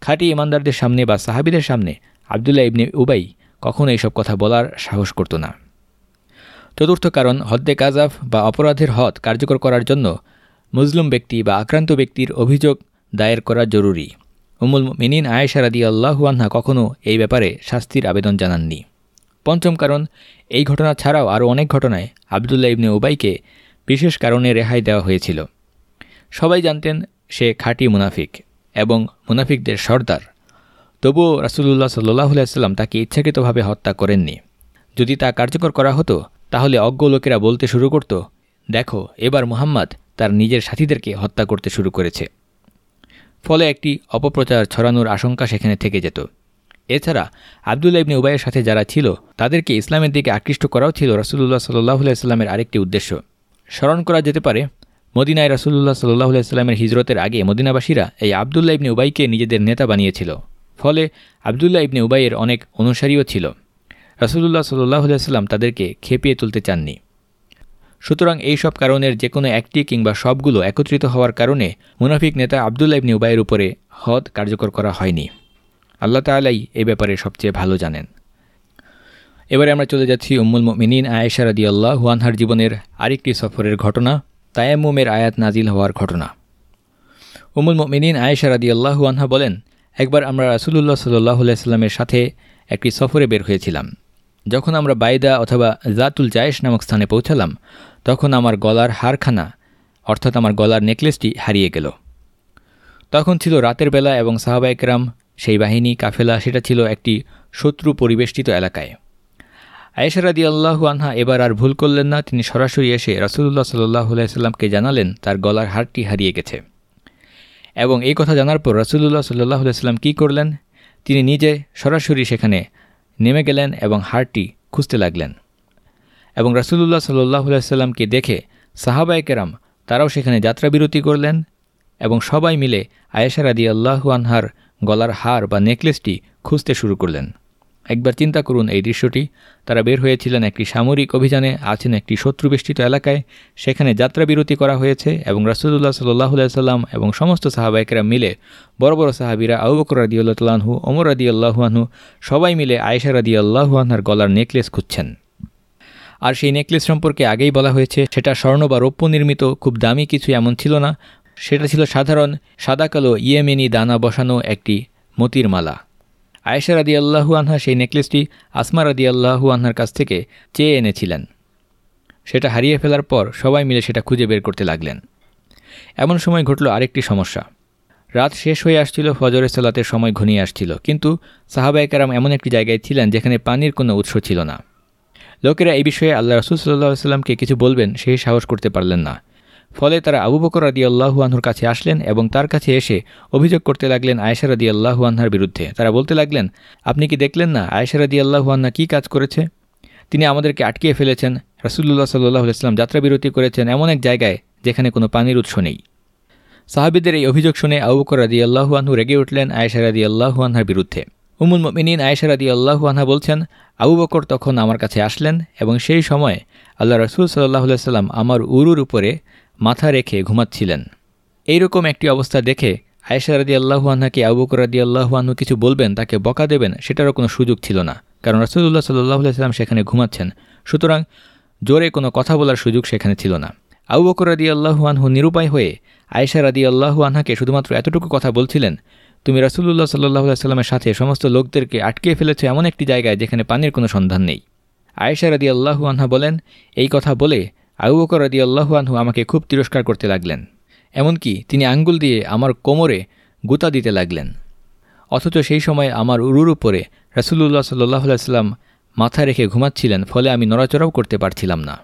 খাঁটি ইমানদারদের সামনে বা সাহাবিদের সামনে আবদুল্লাহ ইবনে উবাই কখনো এইসব কথা বলার সাহস করত না। চতুর্থ কারণ, হদ্দে কাজাফ বা অপরাধের হদ কার্যকর করার জন্য মুসলিম ব্যক্তি বা আক্রান্ত ব্যক্তির অভিযোগ দায়ের করা জরুরি। উমুল মিনিন আয়েশা রাদি আল্লাহুয়ান্হা কখনও এই ব্যাপারে শাস্তির আবেদন জানাননি। পঞ্চম কারণ, এই ঘটনা ছাড়াও আরও অনেক ঘটনায় আবদুল্লাহ ইবনে উবাইকে বিশেষ কারণে রেহাই দেওয়া হয়েছিল। সবাই জানতেন সে খাঁটি মুনাফিক এবং মুনাফিকদের সর্দার। তবুও রাসুলুল্লাহ সাল্লাহ তাকে ইচ্ছাকৃতভাবে হত্যা করেননি। যদি তা কার্যকর করা হতো, তাহলে অজ্ঞ লোকেরা বলতে শুরু করত, দেখো, এবার মুহাম্মদ তার নিজের সাথীদেরকে হত্যা করতে শুরু করেছে। ফলে একটি অপপ্রচার ছড়ানোর আশঙ্কা সেখানে থেকে যেত। এছাড়া আবদুল্লা ইবনে উবাইয়ের সাথে যারা ছিল, তাদেরকে ইসলামের দিকে আকৃষ্ট করাও ছিল রসুল্লাহ সাল্লাহ সাল্লামের আরেকটি উদ্দেশ্য। স্মরণ করা যেতে পারে, মদিনায় রসুল্লাহ সাল্লাহ সাল্লামের হিজরতের আগে মদিনাবাসীরা এই আবদুল্লাহ ইবনে উবাইকে নিজেদের নেতা বানিয়েছিল। ফলে আবদুল্লাহ ইবনে উবাইয়ের অনেক অনুসারীও ছিল। রসুল্লাহ সাল্লাহ সাল্লাম তাদেরকে খেপিয়ে তুলতে চাননি। সুতরাং এই সব কারণের যে কোনো একটি কিংবা সবগুলো একত্রিত হওয়ার কারণে মুনাফিক নেতা আবদুল্লাহ ইবনে উবাইয়ের উপরে হদ কার্যকর করা হয়নি। আল্লাহ তালাই এই ব্যাপারে সবচেয়ে ভালো জানেন। এবারে আমরা চলে যাচ্ছি উম্মুল মিনিন আয়েশা রাদি আল্লাহ হুয়ানহার জীবনের আরেকটি সফরের ঘটনা, তায়াম্মুমের আয়াত নাজিল হওয়ার ঘটনা। উমুল মিনিন আয়েশা রাদি আল্লাহ হুয়ানহা বলেন, একবার আমরা রাসুলুল্লাহ সাল্লাহ সাল্লামের সাথে একটি সফরে বের হয়েছিলাম। যখন আমরা বাইদা অথবা জাতুল জায়েশ নামক স্থানে পৌঁছালাম, তখন আমার গলার হারখানা, অর্থাৎ আমার গলার নেকলেসটি হারিয়ে গেল। তখন ছিল রাতের বেলা এবং সাহাবাইকরাম সেই বাহিনী কাফেলা সেটা ছিল একটি শত্রু পরিবেষ্টিত এলাকায়। আয়েশারাদি আল্লাহু আনহা এবার আর ভুল করলেন না, তিনি সরাসরি এসে রসুল্লাহ সাল্লাহ সাল্লামকে জানালেন তার গলার হারটি হারিয়ে গেছে। এবং এই কথা জানার পর রসুল্লাহ সাল্লাহ সাল্লাম কী করলেন? তিনি নিজে সরাসরি সেখানে নেমে গেলেন এবং হারটি খুঁজতে লাগলেন। এবং রসুল্লাহ সাল্লাহ সাল্লামকে দেখে সাহাবাইকেরাম তারাও সেখানে যাত্রাবিরতি করলেন এবং সবাই মিলে আয়েশারাদি আল্লাহু আনহার গলার হার বা নেকলেসটি খুঁজতে শুরু করলেন। একবার চিন্তা করুন এই দৃশ্যটি। তারা বের হয়েছিলেন একটি সামরিক অভিযানে, আছেন একটি শত্রুবেষ্টিত এলাকায়। সেখানে যাত্রাবিরতি করা হয়েছে এবং রাসুদুল্লাহ সাল্লাহ সাল্লাম এবং সমস্ত সাহাবাইকেরা মিলে বড় বড় সাহাবিরা আউবকর আল্লাহু ওমর রাদি আল্লাহুয়ানহু সবাই মিলে আয়েশা রাদি আল্লাহুয়ানহার গলার নেকলেস খুঁজছেন। আর সেই নেকলেস সম্পর্কে আগেই বলা হয়েছে, সেটা স্বর্ণ বা রৌপ্য নির্মিত, খুব দামি কিছু এমন ছিল না। সেটা ছিল সাধারণ সাদা কালো ইয়েমেনি দানা বসানো একটি মতির মালা। আয়েশা রাদি আল্লাহু আনহা সেই নেকলেসটি আসমা রাদি আল্লাহু আনহার কাছ থেকে চেয়ে এনেছিলেন। সেটা হারিয়ে ফেলার পর সবাই মিলে সেটা খুঁজে বের করতে লাগলেন। এমন সময় ঘটল আরেকটি সমস্যা। রাত শেষ হয়ে আসছিল, ফজরের সালাতের সময় ঘনিয়ে আসছিল, কিন্তু সাহাবাইকারাম এমন একটি জায়গায় ছিলেন যেখানে পানির কোনো উৎস ছিল না। লোকেরা এই বিষয়ে আল্লাহ রসুল সাল্লাহ সাল্লামকে কিছু বলবেন, সেই সাহস করতে পারলেন না। ফলে তারা আবু বকর রাদি আল্লাহু আনহুর কাছে আসলেন এবং তার কাছে এসে অভিযোগ করতে লাগলেন আয়েশা রাদি আল্লাহু আনহার বিরুদ্ধে। তারা বলতে লাগলেন, আপনি কি দেখলেন না আয়েশা রাদি আল্লাহু আন্না কী কাজ করেছে? তিনি আমাদেরকে আটকিয়ে ফেলেছেন। রাসুল্লাহ সাল্লাহ ইসলাম যাত্রাবিরতি করেছেন এমন এক জায়গায় যেখানে কোনো পানির উৎস নেই। সাহাবিদের এই অভিযোগ শুনে আবুকর রাদি আল্লাহু আনহু রেগে উঠলেন আয়েশা রাদি আল্লাহু আনহার বিরুদ্ধে। উমুল মিনিন আয়েশা রাদি আল্লাহু আনহা বলছেন, আবু বকর তখন আমার কাছে আসলেন এবং সেই সময় আল্লাহ রসুল সাল্লাহ সাল্লাম আমার উরুর উপরে মাথা রেখে ঘুমাচ্ছিলেন। এইরকম একটি অবস্থা দেখে আয়েশা রাদি আল্লাহুয়ানহাকে আবুকর রাদি আল্লাহুয়ানহু কিছু বলবেন, তাকে বকা দেবেন, সেটারও কোনো সুযোগ ছিল না। কারণ রসুল্লাহ সাল্লাহ সাল্লাম সেখানে ঘুমাচ্ছেন। সুতরাং জোরে কোনো কথা বলার সুযোগ সেখানে ছিল না। আবু বকর রাদি আল্লাহুয়ানহু নিরুপায় হয়ে আয়েশা রাদি আল্লাহু আনহাকে শুধুমাত্র এতটুকু কথা বলছিলেন, তুমি রাসুল্লাহ সাল্লাহ সাল্লামের সাথে সমস্ত লোকদেরকে আটকে ফেলেছ এমন একটি জায়গায় যেখানে পানির কোনো সন্ধান নেই। আয়েশা রাদি আল্লাহু আনহা বলেন, এই কথা বলে আবু বকর রাদি আল্লাহু আমাকে খুব তিরস্কার করতে লাগলেন। এমনকি তিনি আঙ্গুল দিয়ে আমার কোমরে গুতা দিতে লাগলেন। অথচ সেই সময় আমার উরুর উপরে রাসুল্লাহ সাল্লাহ সাল্লাম মাথা রেখে ঘুমাচ্ছিলেন, ফলে আমি নড়াচড়াও করতে পারছিলাম না।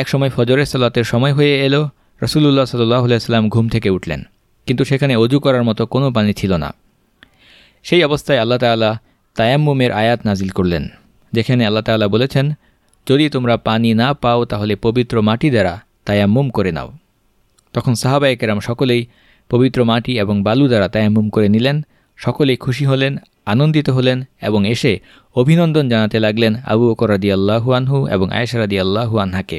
এক সময় ফজরের সাল্লাতের সময় হয়ে এলো রসুল্লাহ সাল্লাহ সাল্লাম ঘুম থেকে উঠলেন, কিন্তু সেখানে অজু করার মতো কোনো পানি ছিল না। সেই অবস্থায় আল্লাহ তাল্লাহ তায়াম্মুমের আয়াত নাজিল করলেন, যেখানে আল্লাহ তাল্লাহ বলেছেন যদি তোমরা পানি না পাও তাহলে পবিত্র মাটি দ্বারা তায়াম্মুম করে নাও। তখন সাহাবায়কেরাম সকলেই পবিত্র মাটি এবং বালু দ্বারা তায়াম্মুম করে নিলেন, সকলেই খুশি হলেন, আনন্দিত হলেন এবং এসে অভিনন্দন জানাতে লাগলেন আবু বকর রাদি আল্লাহু এবং আয়েশা রাদি আল্লাহু আনহাকে।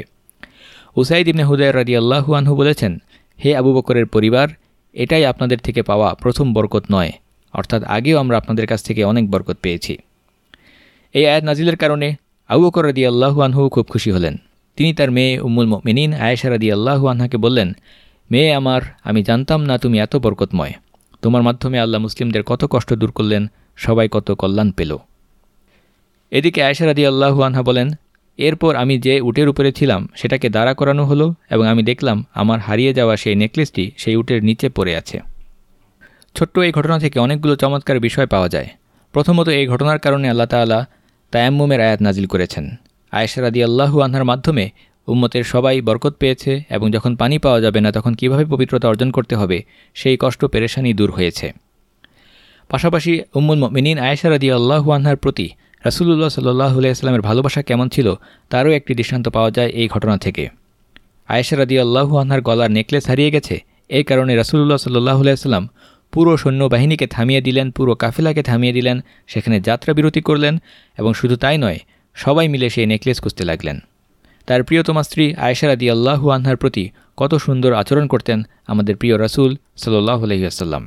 উসাইদ ইবনে হুদায় রাদি আল্লাহু আনহু বলেছেন, হে আবু বকরের পরিবার, এটাই আপনাদের থেকে পাওয়া প্রথম বরকত নয়, অর্থাৎ আগেও আমরা আপনাদের কাছ থেকে অনেক বরকত পেয়েছি। এই আয়াত নাজিলের কারণে আবু বকর আল্লাহু আনহু খুব খুশি হলেন। তিনি তার মেয়ে উম্মুল মিনিন আয়েশা রাদি আল্লাহু আনহাকে বললেন, মেয়ে আমার, আমি জানতাম না তুমি এত বরকতময়। তোমার মাধ্যমে আল্লাহ মুসলিমদের কত কষ্ট দূর করলেন, সবাই কত কল্যাণ পেল। এদিকে আয়েশা রাদি আল্লাহু আনহা বলেন, এরপর আমি যে উটের উপরে ছিলাম, সেটাকে দাঁড়া করানো হলো এবং আমি দেখলাম আমার হারিয়ে যাওয়া সেই নেকলেসটি সেই উটের নিচে পড়ে আছে। ছোট্ট এই ঘটনা থেকে অনেকগুলো চমৎকার বিষয় পাওয়া যায়। প্রথমত এই ঘটনার কারণে আল্লাহ তালা তায়াম্মুমের আয়াত নাজিল করেছেন। আয়েশা রাদি আল্লাহু আনহার মাধ্যমে উম্মতের সবাই বরকত পেয়েছে এবং যখন পানি পাওয়া যাবে না, তখন কীভাবে পবিত্রতা অর্জন করতে হবে, সেই কষ্ট, পেরেশানি দূর হয়েছে। পাশাপাশি উম্মুল মিনিন আয়েশা রাদি আল্লাহু আনহার প্রতি রাসুলুল্লাহ সাল্লাহ আলাইস্লামের ভালোবাসা কেমন ছিল, তারও একটি দৃষ্টান্ত পাওয়া যায় এই ঘটনা থেকে। আয়েশা রাদি আল্লাহু আনহার গলার নেকলেস হারিয়ে গেছে, এই কারণে রাসুলুল্লাহ সাল্লাহ আলাইস্লাম পুরো সৈন্যবাহিনীকে থামিয়ে দিলেন, পুরো কাফেলাকে থামিয়ে দিলেন, সেখানে যাত্রা বিরতি করলেন এবং শুধু তাই নয়, সবাই মিলে সেই নেকলেস খুঁজতে লাগলেন। তার প্রিয়তমা স্ত্রী আয়েশা রাদি আল্লাহু আনহার প্রতি কত সুন্দর আচরণ করতেন আমাদের প্রিয় রাসুল সাল্লাহ আলহিহাসাল্লাম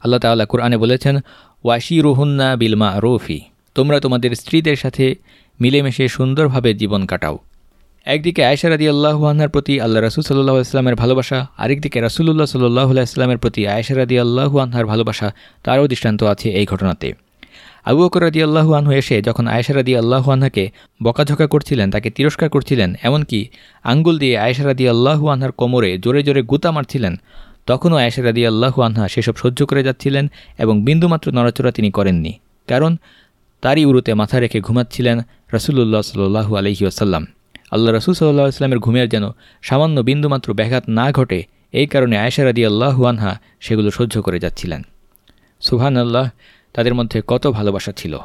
আল্লাহ তাল্লাহ কুরআনে বলেছেন ওয়াশি রুহুন্না বিলমা রৌফি তোমরা তোমাদের স্ত্রীদের সাথে মিলেমিশে সুন্দরভাবে জীবন কাটাও। একদিকে আয়সা রাদি আল্লাহু আনহার প্রতি আল্লাহ রসুল সাল্লাহ ইসলামের ভালোবাসা, আরেকদিকে রাসুল্লাহ সাল্লাহ ইসলামের প্রতি আয়সা রাদি আল্লাহু আনহার ভালোবাসা, তারও দৃষ্টান্ত আছে এই ঘটনাতে। আবু বকর আল্লাহু আনহু এসে যখন আয়সা রাদি আল্লাহু আনহাকে বকাঝকা করছিলেন, তাকে তিরস্কার করছিলেন, এমনকি আঙ্গুল দিয়ে আয়সা আল্লাহু আনহার কোমরে জোরে জোরে গুতা মারছিলেন, তখনও আয়সা আল্লাহু আনহা সেসব সহ্য করে যাচ্ছিলেন এবং বিন্দুমাত্র নড়াচড়া তিনি করেননি, কারণ তারই উরুতে মাথা রেখে ঘুমাচ্ছিলেন রসুল্লাহ সাল্লু আলহি আসাল্লাম আল্লাহ রসুল সাল্লাহ ইসলামের ঘুমের যেন সামান্য বিন্দুমাত্র ব্যাঘাত না ঘটে, এই কারণে আয়েশা রাদি আল্লাহু আনহা সেগুলো সহ্য করে যাচ্ছিলেন। সুহান আল্লাহ তাদের মধ্যে কত ভালোবাসা ছিল।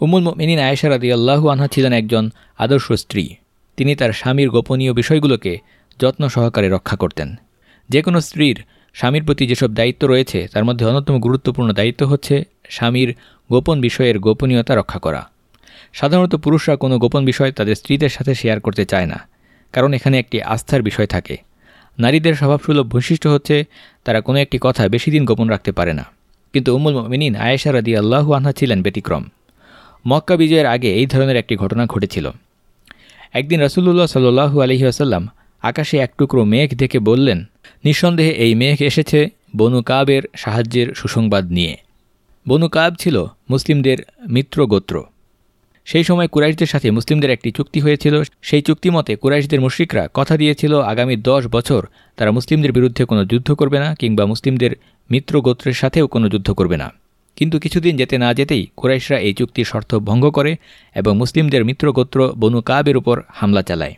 উমুল মিনিন আয়েশা রাদি আল্লাহু আনহা ছিলেন একজন আদর্শ স্ত্রী। তিনি তার স্বামীর গোপনীয় বিষয়গুলোকে যত্ন সহকারে রক্ষা করতেন। যে কোনো স্ত্রীর স্বামীর প্রতি যেসব দায়িত্ব রয়েছে, তার মধ্যে অন্যতম গুরুত্বপূর্ণ দায়িত্ব হচ্ছে স্বামীর গোপন বিষয়ের গোপনীয়তা রক্ষা করা। সাধারণত পুরুষরা কোনো গোপন বিষয় তাদের স্ত্রীদের সাথে শেয়ার করতে চায় না, কারণ এখানে একটি আস্থার বিষয় থাকে। নারীদের স্বভাবসুলভ বৈশিষ্ট্য হচ্ছে তারা কোনো একটি কথা বেশি দিন গোপন রাখতে পারে না। কিন্তু উমুল মিনিন আয়েশা রাদি আল্লাহু আনহা ছিলেন ব্যতিক্রম। মক্কা বিজয়ের আগে এই ধরনের একটি ঘটনা ঘটেছিল। একদিন রসুল্লাহ সাল্লু আলহি আসাল্লাম আকাশে এক টুকরো মেঘ দেখে বললেন, নিঃসন্দেহে এই মেঘ এসেছে বনু কাবের সাহায্যের সুসংবাদ নিয়ে। বনু কাব ছিল মুসলিমদের মিত্র গোত্র সেই সময় কুরাইশদের সাথে মুসলিমদের একটি চুক্তি হয়েছিল। সেই চুক্তি মতে কুরাইশদের মুশ্রিকরা কথা দিয়েছিল, আগামী দশ বছর তারা মুসলিমদের বিরুদ্ধে কোনো যুদ্ধ করবে না কিংবা মুসলিমদের মিত্র গোত্রের সাথেও কোনো যুদ্ধ করবে না। কিন্তু কিছুদিন যেতে না যেতেই কুরাইশরা এই চুক্তির শর্ত ভঙ্গ করে এবং মুসলিমদের মিত্র গোত্র বনু কাবের উপর হামলা চালায়।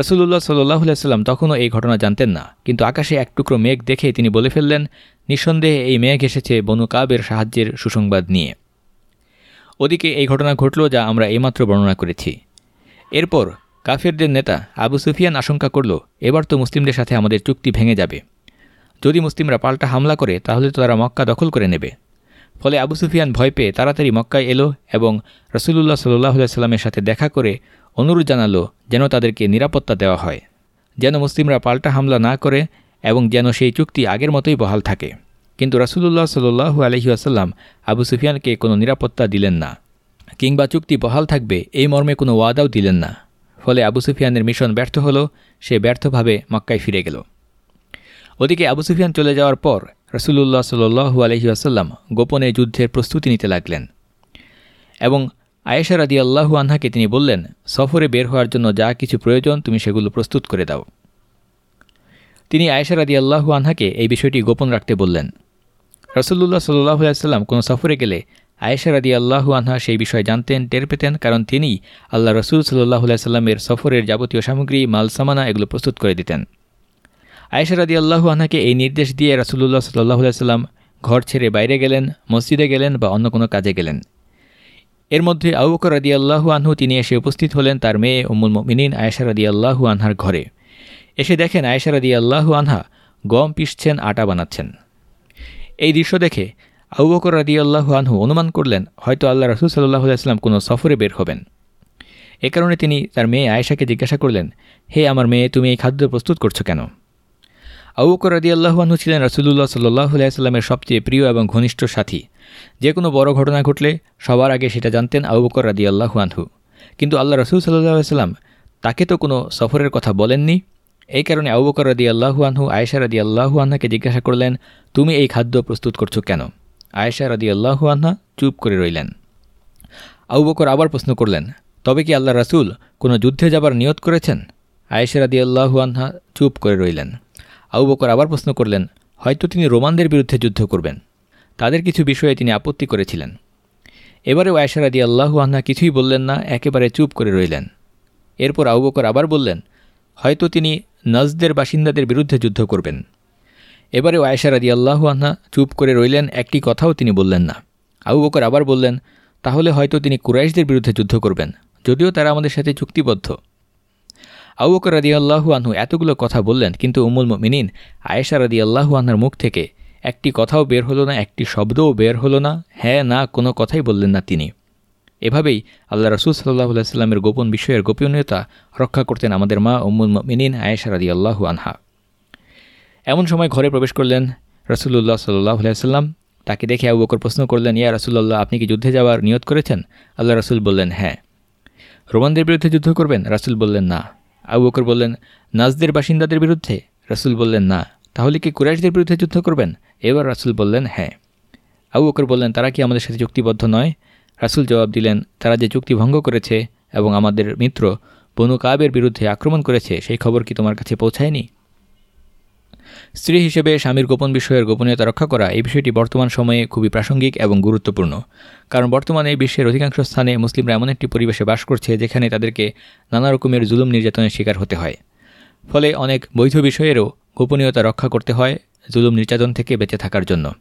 রসুল্লাহ সাল্লাহ সাল্লাম তখনও এই ঘটনা জানতেন না, কিন্তু আকাশে এক টুকরো মেঘ দেখে তিনি বলে ফেললেন, নিঃসন্দেহে এই মেঘ এসেছে বনু কাবের সাহায্যের সুসংবাদ নিয়ে। ওদিকে এই ঘটনা ঘটল যা আমরা এইমাত্র বর্ণনা করেছি। এরপর কাফেরদের নেতা আবু সুফিয়ান আশঙ্কা করল, এবার তো মুসলিমদের সাথে আমাদের চুক্তি ভেঙে যাবে। যদি মুসলিমরা পাল্টা হামলা করে, তাহলে তো তারা মক্কা দখল করে নেবে। ফলে আবু সুফিয়ান ভয় পেয়ে তাড়াতাড়ি মক্কায় এলো এবং রসুল্লাহ সাল্লাহ সাল্লামের সাথে দেখা করে অনুরোধ জানালো যেন তাদেরকে নিরাপত্তা দেওয়া হয়, যেন মুসলিমরা পাল্টা হামলা না করে এবং যেন সেই চুক্তি আগের মতোই বহাল থাকে। কিন্তু রাসুলুল্লাহ সাল্লু আলহি আসাল্লাম আবু সুফিয়ানকে কোনো নিরাপত্তা দিলেন না, কিংবা চুক্তি বহাল থাকবে এই মর্মে কোনো ওয়াদাও দিলেন না। ফলে আবু সুফিয়ানের মিশন ব্যর্থ হলো, সে ব্যর্থভাবে মক্কায় ফিরে গেল। ওদিকে আবু সুফিয়ান চলে যাওয়ার পর রসুল্লাহ সাল্লু আলহি আসাল্লাম গোপনে যুদ্ধের প্রস্তুতি নিতে লাগলেন এবং আয়েশা রাদি আল্লাহু আনহাকে তিনি বললেন, সফরে বের হওয়ার জন্য যা কিছু প্রয়োজন, তুমি সেগুলো প্রস্তুত করে দাও। তিনি আয়েশা রাদি আল্লাহু আনহাকে এই বিষয়টি গোপন রাখতে বললেন। রসুল্লাহ সাল্লাহ আলাইসাল্লাম কোনো সফরে গেলে আয়েশা রাদি আল্লাহু আনহা সেই বিষয় জানতেন, টের পেতেন, কারণ তিনি আল্লাহ রসুল সাল্লাহ সাল্লামের সফরের যাবতীয় সামগ্রী মালসামানা এগুলো প্রস্তুত করে দিতেন। আয়েশা রাদি আল্লাহু আনহাকে এই নির্দেশ দিয়ে রসুল্লাহ সাল্লাহ সাল্লাম ঘর ছেড়ে বাইরে গেলেন, মসজিদে গেলেন বা অন্য কোনো কাজে গেলেন। এর মধ্যে আউবকর রাদি আল্লাহু আনহু তিনি এসে উপস্থিত হলেন তার মেয়ে উম্মুল মিনিন আয়েশা রাদি আল্লাহু আনহার ঘরে। এসে দেখেন আয়েশা রাদি আল্লাহু আনহা গম পিসছেন আটা বানাচ্ছেন। এই দৃশ্য দেখে আউবকর রাদি আল্লাহু আনহু অনুমান করলেন, হয়তো আল্লাহ রসুল সাল্লাহ আলাইসলাম কোনো সফরে বের হবেন। এ কারণে তিনি তার মেয়ে আয়েশাকে জিজ্ঞাসা করলেন, হে আমার মেয়ে, তুমি এই খাদ্য প্রস্তুত করছ কেন? আবুকর রাদি আল্লাহুয়ানহু ছিলেন রাসুলুল্লাহ সাল্লাহ আলাইস্লামের সবচেয়ে প্রিয় এবং ঘনিষ্ঠ সাথী। যে কোনো বড় ঘটনা ঘটলে সবার আগে সেটা জানতেন আবুকর রাদি আল্লাহুয়ানহু কিন্তু আল্লাহ রসুল সাল্লাহ সাল্লাম তাকে তো কোনো সফরের কথা বলেননি। এই কারণে আবুবকর রাদি আল্লাহু আনহু, আয়েশা রাদি আল্লাহু আনহাকে জিজ্ঞাসা করলেন, তুমি এই খাদ্য প্রস্তুত করছ কেন? আয়েশা রাদি আল্লাহু আনহা চুপ করে রইলেন। আবুবকর আবার প্রশ্ন করলেন, তবে কি আল্লাহ রাসুল কোনো যুদ্ধে যাবার নিয়ত করেছেন? আয়েশা রাদি আল্লাহু আনহা চুপ করে রইলেন। আবুবকর আবার প্রশ্ন করলেন, হয়তো তিনি রোমানদের বিরুদ্ধে যুদ্ধ করবেন। তাদের কিছু বিষয়ে তিনি আপত্তি করেছিলেন। এবারেও আয়েশা রাদি আল্লাহু আনহা কিছুই বললেন না, একেবারে চুপ করে রইলেন। এরপর আবুবকর আবার বললেন, হয়তো তিনি নজদের বাসিন্দাদের বিরুদ্ধে যুদ্ধ করবেন। এবারেও আয়েশা রাদি আল্লাহু আনহা চুপ করে রইলেন, একটি কথাও তিনি বললেন না। আবু বকর আবার বললেন, তাহলে হয়তো তিনি কুরাইশদের বিরুদ্ধে যুদ্ধ করবেন, যদিও তারা আমাদের সাথে চুক্তিবদ্ধ। আবু বকর রাদি আল্লাহু আনহু এতগুলো কথা বললেন, কিন্তু উমুল মিনিন আয়েশা রাদি আল্লাহু আনহার মুখ থেকে একটি কথাও বের হলো না, একটি শব্দও বের হলো না হ্যাঁ না, কোনো কথাই বললেন না তিনি। এভাবেই আল্লাহ রসুল সাল্লাহ সাল্লামের গোপন বিষয়ের গোপনীয়তা রক্ষা করতেন আমাদের মা উম্মুল মিনিন আয়েশা রাদি আল্লাহু আনহা। এমন সময় ঘরে প্রবেশ করলেন রসুল্লাহ সাল্লাহ সাল্লাম। তাকে দেখে আবু বকর প্রশ্ন করলেন, ইয়া রসুল্লাহ আপনি কি যুদ্ধে যাওয়ার নিয়ত করেছেন? আল্লাহ রসুল বললেন হ্যাঁ। রোমানদের বিরুদ্ধে যুদ্ধ করবেন? রাসুল বললেন, না। আবু বকর বললেন, নাজদের বাসিন্দাদের বিরুদ্ধে? রাসুল বললেন, না। তাহলে কি কুরাইশদের বিরুদ্ধে যুদ্ধ করবেন? এবার রাসুল বললেন হ্যাঁ। আবু বকর বললেন, তারা কি আমাদের সাথে চুক্তিবদ্ধ নয়? রাসুল জবাব দিলেন, তারা যে চুক্তি ভঙ্গ করেছে এবং আমাদের মিত্র বনু কাবের বিরুদ্ধে আক্রমণ করেছে, সেই খবর কি তোমার কাছে পৌঁছায়নি? স্ত্রী হিসেবে স্বামীর গোপন বিষয়ের গোপনীয়তা রক্ষা করা এই বিষয়টি বর্তমান সময়ে খুবই প্রাসঙ্গিক এবং গুরুত্বপূর্ণ। কারণ বর্তমানে বিশ্বের অধিকাংশ স্থানে মুসলিমরা এমন একটি পরিবেশে বাস করছে যেখানে তাদেরকে নানা রকমের জুলুম নির্যাতনের শিকার হতে হয়। ফলে অনেক বৈধ বিষয়েরও গোপনীয়তা রক্ষা করতে হয় জুলুম নির্যাতন থেকে বেঁচে থাকার জন্য।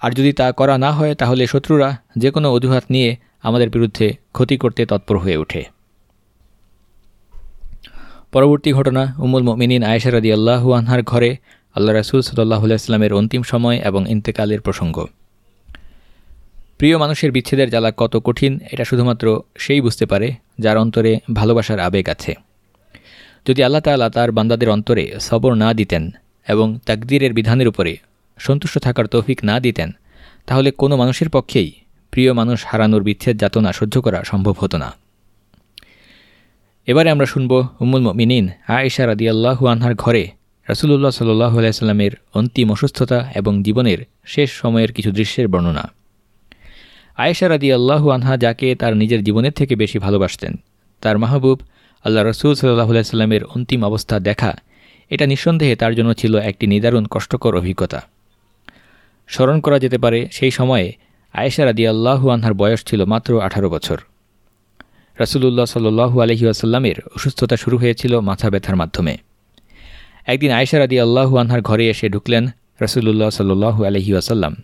আর যদি তা করা না হয়, তাহলে শত্রুরা যে কোনো অজুহাত নিয়ে আমাদের বিরুদ্ধে ক্ষতি করতে তৎপর হয়ে ওঠে। পরবর্তী ঘটনা উমুল মিনিন আয়েশারদি আল্লাহু আনহার ঘরে আল্লাহ রাসুল সাল্লাহ ইসলামের অন্তিম সময় এবং ইন্তেকালের প্রসঙ্গ। প্রিয় মানুষের বিচ্ছেদের জ্বালা কত কঠিন, এটা শুধুমাত্র সেই বুঝতে পারে যার অন্তরে ভালোবাসার আবেগ আছে। যদি আল্লাহ তাল্লাহ তার বান্দাদের অন্তরে সবর না দিতেন এবং তাকদিরের বিধানের উপরে সন্তুষ্ট থাকার তৌফিক না দিতেন, তাহলে কোনো মানুষের পক্ষেই প্রিয় মানুষ হারানোর বিচ্ছেদ যাতনা সহ্য করা সম্ভব হতো না। এবারে আমরা শুনব উম্মুল মিনিন আয়েশা রাদি আল্লাহু আনহার ঘরে রাসুলুল্লাহ সাল্লাহ আলাইস্লামের অন্তিম অসুস্থতা এবং জীবনের শেষ সময়ের কিছু দৃশ্যের বর্ণনা। আয়েশা রাদি আল্লাহু আনহা যাকে তার নিজের জীবনের থেকে বেশি ভালোবাসতেন, তার মাহবুব আল্লাহ রসুল সাল্লাহ আলাইস্লামের অন্তিম অবস্থা দেখা, এটা নিঃসন্দেহে তার জন্য ছিল একটি নিদারুণ কষ্টকর অভিজ্ঞতা। স্মরণ করা যেতে পারে সেই সময়ে আয়েশা রাদি আল্লাহু আনহার বয়স ছিল মাত্র আঠারো বছর। রাসুলুল্লাহ সাল্লু আলহি আসাল্লামের অসুস্থতা শুরু হয়েছিল মাথা ব্যথার মাধ্যমে। একদিন আয়েশা রাদি আল্লাহু আনহার ঘরে এসে ঢুকলেন রসুল্লাহ সাল্লু আলহি আসাল্লাম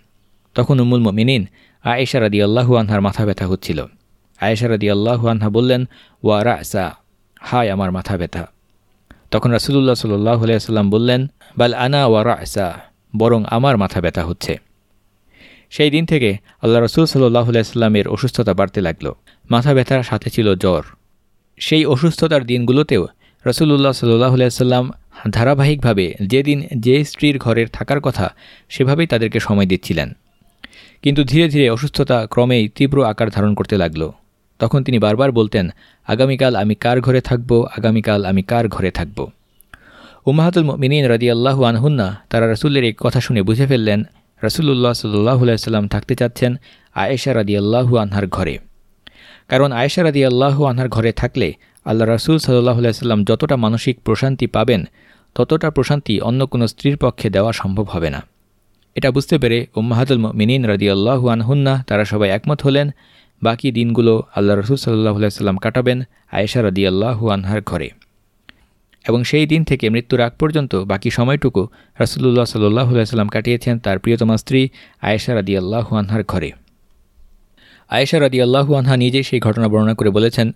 তখন উমুল মিনিন আয়েশা রাদি আল্লাহু আনহার মাথা ব্যথা হচ্ছিল। আয়েশা রাদি আল্লাহু আনহা বললেন, ওয়া রা রাসা, হায় আমার মাথা ব্যথা। তখন রাসুলুল্লাহ সাল্লাহ আলাইসাল্লাম বললেন, বাল আনা ওয়া রাসা। বরং আমার মাথা ব্যথা হচ্ছে। সেই দিন থেকে আল্লাহ রসুল সাল্লাহ আলাইস্লামের অসুস্থতা বাড়তে লাগল। মাথা ব্যথার সাথে ছিল জ্বর। সেই অসুস্থতার দিনগুলোতেও রসুল্লাহ সাল্লাহ আলাইসাল্লাম ধারাবাহিকভাবে যেদিন যে স্ত্রীর ঘরের থাকার কথা সেভাবেই তাদেরকে সময় দিচ্ছিলেন। কিন্তু ধীরে ধীরে অসুস্থতা ক্রমেই তীব্র আকার ধারণ করতে লাগল। তখন তিনি বারবার বলতেন, আগামীকাল আমি কার ঘরে থাকব? আগামীকাল আমি কার ঘরে থাকব? উমাহাতুল মিনীন রাদি আল্লাহু আনহুন্না, তারা রসুল্লের এই কথা শুনে বুঝে ফেললেন রসুল্লাহ সাল্লাহ সাল্লাম থাকতে চাচ্ছেন আয়েশা রাদি আল্লাহু আনহার ঘরে। কারণ আয়েশা রাদি আল্লাহু আনহার ঘরে থাকলে আল্লাহ রসুল সাল্লাহ সাল্লাম যতটা মানসিক প্রশান্তি পাবেন, ততটা প্রশান্তি অন্য কোনো স্ত্রীর পক্ষে দেওয়া সম্ভব হবে না। এটা বুঝতে পেরে উম্মাহাতুল মিনীন আল্লাহু আনহুন্না, তারা সবাই একমত হলেন, বাকি দিনগুলো আল্লাহ রসুল সাল্লাহ সাল্লাম কাটাবেন আয়েশা রাদি আল্লাহু আনহার ঘরে। এবং সেই দিন থেকে মৃত্যুর আগ পর্যন্ত বাকি সময়টুকু রাসুল্লাহ সাল্লাহ সাল্লাম কাটিয়েছেন তার প্রিয়তমা স্ত্রী আয়েশা রাদি আল্লাহু আনহার ঘরে। আয়েশা রাদি আল্লাহু আনহা নিজেই সেই ঘটনা বর্ণনা করে বলেছেন,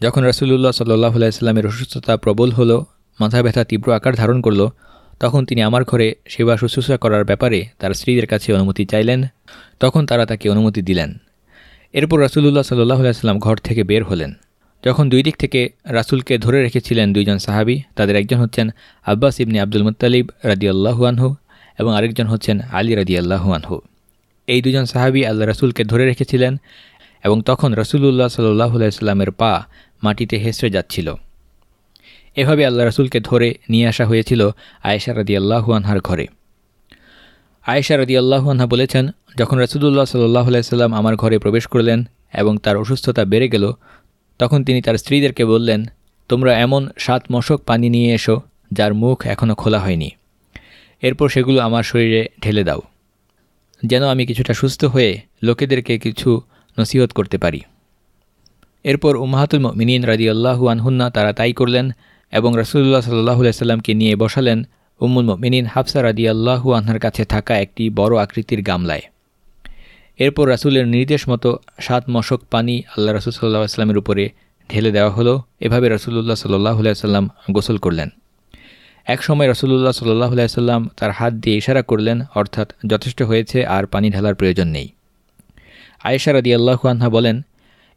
যখন রাসুল্লাহ সাল্লাহ সাল্লামের অসুস্থতা প্রবল হল, মাথা ব্যথা তীব্র আকার ধারণ করল, তখন তিনি আমার ঘরে সেবা শুশ্রূষা করার ব্যাপারে তার স্ত্রীদের কাছে অনুমতি চাইলেন, তখন তারা তাকে অনুমতি দিলেন। এরপর রাসুল্লাহ সাল্লাহ সাল্লাম ঘর থেকে বের হলেন। যখন দুই দিক থেকে রাসুলকে ধরে রেখেছিলেন দুইজন সাহাবি, তাদের একজন হচ্ছেন আব্বাস ইবনি আব্দুল মুতালিব রাদিয়াল্লাহু আনহু এবং আরেকজন হচ্ছেন আলী রাদিয়াল্লাহু আনহু। এই দুজন সাহাবি আল্লাহ রাসুলকে ধরে রেখেছিলেন এবং তখন রসুল্লাহ সাল্লাহ সাল্লামের পা মাটিতে হেসড়ে যাচ্ছিল। এভাবে আল্লাহ রসুলকে ধরে নিয়ে আসা হয়েছিল আয়েশা রাদি আল্লাহু আনহার ঘরে। আয়েশা রাদি আল্লাহু আনহা বলেছেন, যখন রসুল্লাহ সাল্লাহ সাল্লাম আমার ঘরে প্রবেশ করলেন এবং তার অসুস্থতা বেড়ে গেল তখন তিনি তার স্ত্রীদেরকে বললেন, তোমরা এমন সাত মশক পানি নিয়ে এসো, যার মুখ এখনও খোলা হয়নি। এরপর সেগুলো আমার শরীরে ঢেলে দাও। যেন আমি কিছুটা সুস্থ হয়ে লোকেদেরকে কিছু নসিহত করতে পারি। এরপর উমাহাতুল মিনীন রাজি আল্লাহু আনহুন্না তারা তাই করলেন এবং রসুল্লাহ সাল্লাহ সাল্লামকে নিয়ে বসালেন উম্মুল মিনীন হাফসা রাদি আল্লাহু আনহার কাছে থাকা একটি বড় আকৃতির গামলায়। এরপর রাসুলের নির্দেশ মতো সাত মশক পানি আল্লাহ রসুল সাল্লাহ আসলামের উপরে ঢেলে দেওয়া হলো। এভাবে রসুল্লাহ সাল্লাহ সাল্লাম গোসল করলেন। এক সময় রসুল্লাহ সাল্লাহ সাল্লাম তার হাত দিয়ে ইশারা করলেন, অর্থাৎ যথেষ্ট হয়েছে আর পানি ঢালার প্রয়োজন নেই। আয়েশা আল্লাহু আনহা বলেন,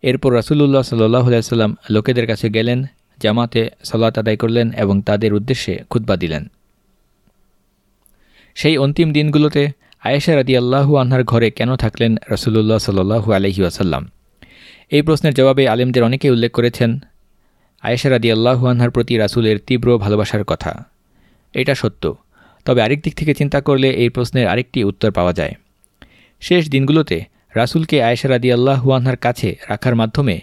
এরপর রাসুলুল্লাহ সাল্লাহ সাল্লাম লোকেদের কাছে গেলেন, জামাতে সাল্লাত আদায় করলেন এবং তাদের উদ্দেশ্যে খুদ্া দিলেন। সেই অন্তিম দিনগুলোতে আয়েশা রাদি আল্লাহু আনহার ঘরে কেন থাকলেন রসুল্লাহ সাল্লু আলহি আসাল্লাম এই প্রশ্নের জবাবে আলেমদের অনেকেই উল্লেখ করেছেন, আয়েশা রাদি আল্লাহু আনহার প্রতি রাসুলের তীব্র ভালোবাসার কথা। এটা সত্য, তবে আরেক দিক থেকে চিন্তা করলে এই প্রশ্নের আরেকটি উত্তর পাওয়া যায়। শেষ দিনগুলোতে রাসুলকে আয়েশা রাদি আল্লাহু আনহার কাছে রাখার মাধ্যমে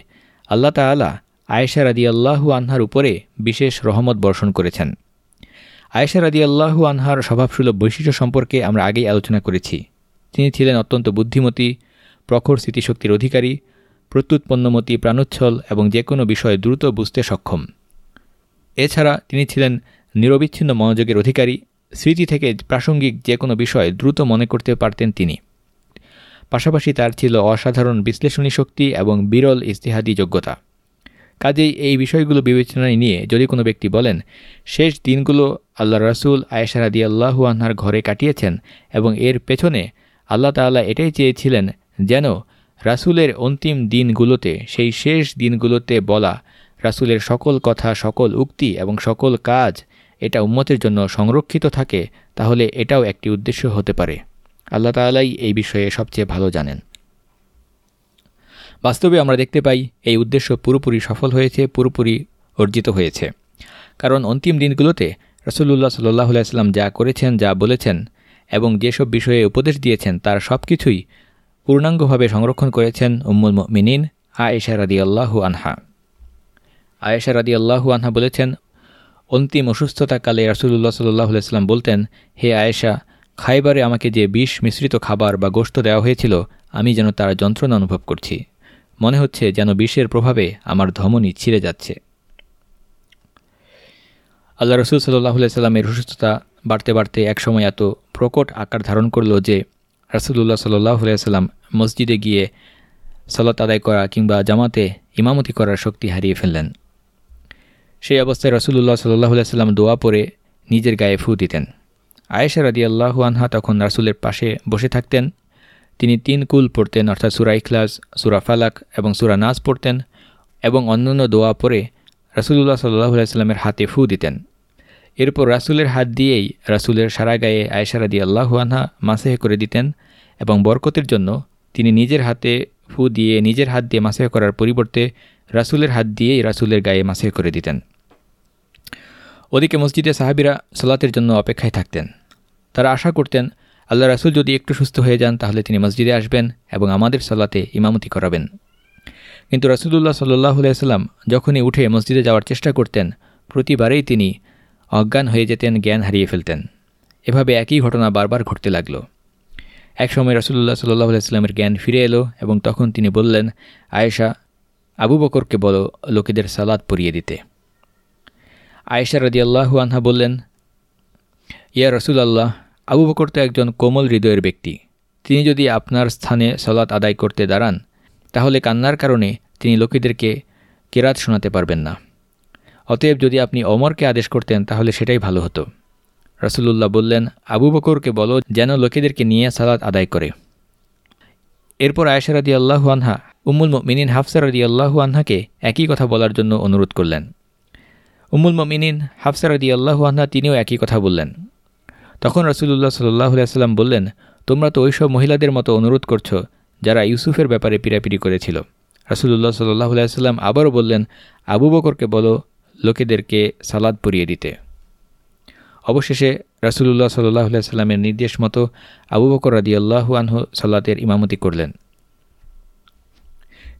আল্লাহ তালা আয়েশা রাদি আল্লাহু আনহার উপরে বিশেষ রহমত বর্ষণ করেছেন। আয়েশা আল্লাহু আনহার স্বভাবসুলভ বৈশিষ্ট্য সম্পর্কে আমরা আগেই আলোচনা করেছি। তিনি ছিলেন অত্যন্ত বুদ্ধিমতী, প্রখর স্মৃতিশক্তির অধিকারী প্রত্যুৎপন্নমতী প্রাণোচ্ছল এবং যে কোনো বিষয়ে দ্রুত বুঝতে সক্ষম। এছাড়া তিনি ছিলেন নিরবিচ্ছিন্ন মনোযোগের অধিকারী, স্মৃতি থেকে প্রাসঙ্গিক যে কোনো বিষয় দ্রুত মনে করতে পারতেন তিনি। পাশাপাশি তার ছিল অসাধারণ বিশ্লেষণী শক্তি এবং বিরল ইস্তেহাদি যোগ্যতা। কাজেই এই বিষয়গুলো বিবেচনায় নিয়ে যদি কোনো ব্যক্তি বলেন, শেষ দিনগুলো আল্লাহ রাসুল আয়েশারাদি আল্লাহু আনহার ঘরে কাটিয়েছেন এবং এর পেছনে আল্লাহ তাল্লাহ এটাই চেয়েছিলেন যেন রাসুলের অন্তিম দিনগুলোতে, সেই শেষ দিনগুলোতে বলা রাসুলের সকল কথা, সকল উক্তি এবং সকল কাজ এটা উম্মতের জন্য সংরক্ষিত থাকে, তাহলে এটাও একটি উদ্দেশ্য হতে পারে। আল্লাহ তালাই এই বিষয়ে সবচেয়ে ভালো জানেন। বাস্তবে আমরা দেখতে পাই এই উদ্দেশ্য পুরোপুরি সফল হয়েছে, পুরোপুরি অর্জিত হয়েছে। কারণ অন্তিম দিনগুলোতে রসুল্লাহ সাল্লাহ আলাইস্লাম যা করেছেন, যা বলেছেন এবং যেসব বিষয়ে উপদেশ দিয়েছেন, তার সব কিছুই পূর্ণাঙ্গভাবে সংরক্ষণ করেছেন উম্মুল মিনিন আয়েশা রাদি আল্লাহু আনহা। আয়েশা রাদি আল্লাহু আনহা বলেছেন, অন্তিম অসুস্থতাকালে রাসুল্লাহ সাল্লাহ আলাইস্লাম বলতেন, হে আয়েশা, খাইবারে আমাকে যে বিষ মিশ্রিত খাবার বা গোস্ত দেওয়া হয়েছিল, আমি যেন তার যন্ত্রণা অনুভব করছি মনে হচ্ছে যেন বিষের প্রভাবে আমার ধমনী ছিঁড়ে যাচ্ছে। আল্লাহ রসুল সাল্লাহ সাল্লামের অসুস্থতা বাড়তে বাড়তে একসময় এত প্রকট আকার ধারণ করল যে রাসুল্লাহ সাল্লাহ সাল্লাম মসজিদে গিয়ে সালাত আদায় করা কিংবা জামাতে ইমামতি করার শক্তি হারিয়ে ফেললেন। সেই অবস্থায় রসুল্লাহ সাল্লাহ সাল্লাম দোয়া পরে নিজের গায়ে ফু দিতেন। আয়েশা রাদি আল্লাহু আনহা তখন রাসুলের পাশে বসে থাকতেন। তিনি তিন কুল পড়তেন, অর্থাৎ সুরা ইখলাস, সুরা ফালাক এবং সুরা নাজ পড়তেন এবং অন্যান্য দোয়া পরে রাসুলুল্লাহ সাল্লাহ সাল্লামের হাতে ফু দিতেন। এরপর রাসুলের হাত দিয়েই রাসুলের সারা গায়ে আয়েশারা দিয়ে আল্লাহু আনহা মাসেহ করে দিতেন এবং বরকতের জন্য তিনি নিজের হাতে ফু দিয়ে নিজের হাত দিয়ে মাসেহ করার পরিবর্তে রাসুলের হাত দিয়েই রাসুলের গায়ে মাসেহ করে দিতেন। ওদিকে মসজিদে সাহাবিরা সালাতের জন্য অপেক্ষায় থাকতেন। তারা আশা করতেন আল্লাহ রাসুল যদি একটু সুস্থ হয়ে যান, তাহলে তিনি মসজিদে আসবেন এবং আমাদের সালাতে ইমামতি করাবেন। কিন্তু রাসুলুল্লাহ সাল্লাহ সাল্লাম যখনই উঠে মসজিদে যাওয়ার চেষ্টা করতেন, প্রতিবারেই তিনি অজ্ঞান হয়ে যেতেন, জ্ঞান হারিয়ে ফেলতেন। এভাবে একই ঘটনা বারবার ঘটতে লাগল। একসময় রাসুল্লাহ সাল্লাহ সাল্লামের জ্ঞান ফিরে এলো এবং তখন তিনি বললেন, আয়েশা, আবু বকরকে বলো লোকেদের সালাদ পরিয়ে দিতে। আয়েশা রদিয়াল্লাহু আনহা বললেন, ইয়া রসুল আল্লাহ আবু বকর তো একজন কোমল হৃদয়ের ব্যক্তি। তিনি যদি আপনার স্থানে সলাৎ আদায় করতে দাঁড়ান, তাহলে কান্নার কারণে তিনি লোকেদেরকে কেরাত শোনাতে পারবেন না। অতএব যদি আপনি অমরকে আদেশ করতেন, তাহলে সেটাই ভালো হতো। রসুল্লাহ বললেন, আবু বকরকে বলো যেন লোকেদেরকে নিয়ে সালাত আদায় করে। এরপর আয়সারাদি আল্লাহু আনহা, উম্মুল মিনিন হাফসার আদি আল্লাহু আনহাকে একই কথা বলার জন্য অনুরোধ করলেন। উম্মুল মিনিন হাফসার আদি আল্লাহু আনহা তিনিও একই কথা বললেন। তখন রসুল্লাহ সাল্লাহ সাল্লাম বললেন, তোমরা তো ওইসব মহিলাদের মতো অনুরোধ করছ যারা ইউসুফের ব্যাপারে পিড়াপিড়ি করেছিল। রাসুলুল্লাহ সাল্লাহ সাল্লাম আবারও বললেন, আবু বকরকে বলো, লোকেদেরকে সালাদ পরিয়ে দিতে। অবশেষে রাসুলুল্লাহ সাল্লাহ সাল্লামের নির্দেশ মতো আবু বকর রাদি আল্লাহু আনহু সাল্লাতের ইমামতি করলেন।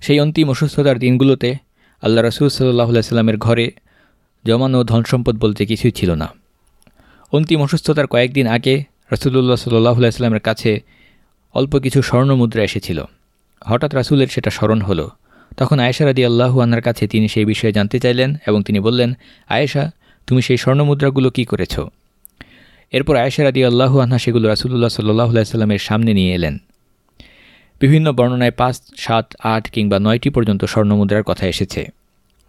সেই অন্তিম অসুস্থতার দিনগুলোতে আল্লাহ রসুল সাল্লাহ সাল্লামের ঘরে জমানো ধনসম্পদ বলতে কিছুই ছিল না। অন্তিম অসুস্থতার কয়েকদিন আগে রসুল্লাহ সাল্লাহ সাল্লামের কাছে অল্প কিছু স্বর্ণ মুদ্রা এসেছিল। হঠাৎ রাসুলের সেটা স্মরণ হলো। তখন আয়েশা রাদি আল্লাহু আনার কাছে তিনি সেই বিষয়ে জানতে চাইলেন এবং তিনি বললেন, আয়েশা, তুমি সেই স্বর্ণমুদ্রাগুলো কী করেছ? এরপর আয়েশা রাদি আল্লাহু আনহা সেগুলো রাসুল্লাহ সাল্লাহ সাল্লামের সামনে নিয়ে এলেন। বিভিন্ন বর্ণনায় পাঁচ, সাত, আট কিংবা নয়টি পর্যন্ত স্বর্ণমুদ্রার কথা এসেছে।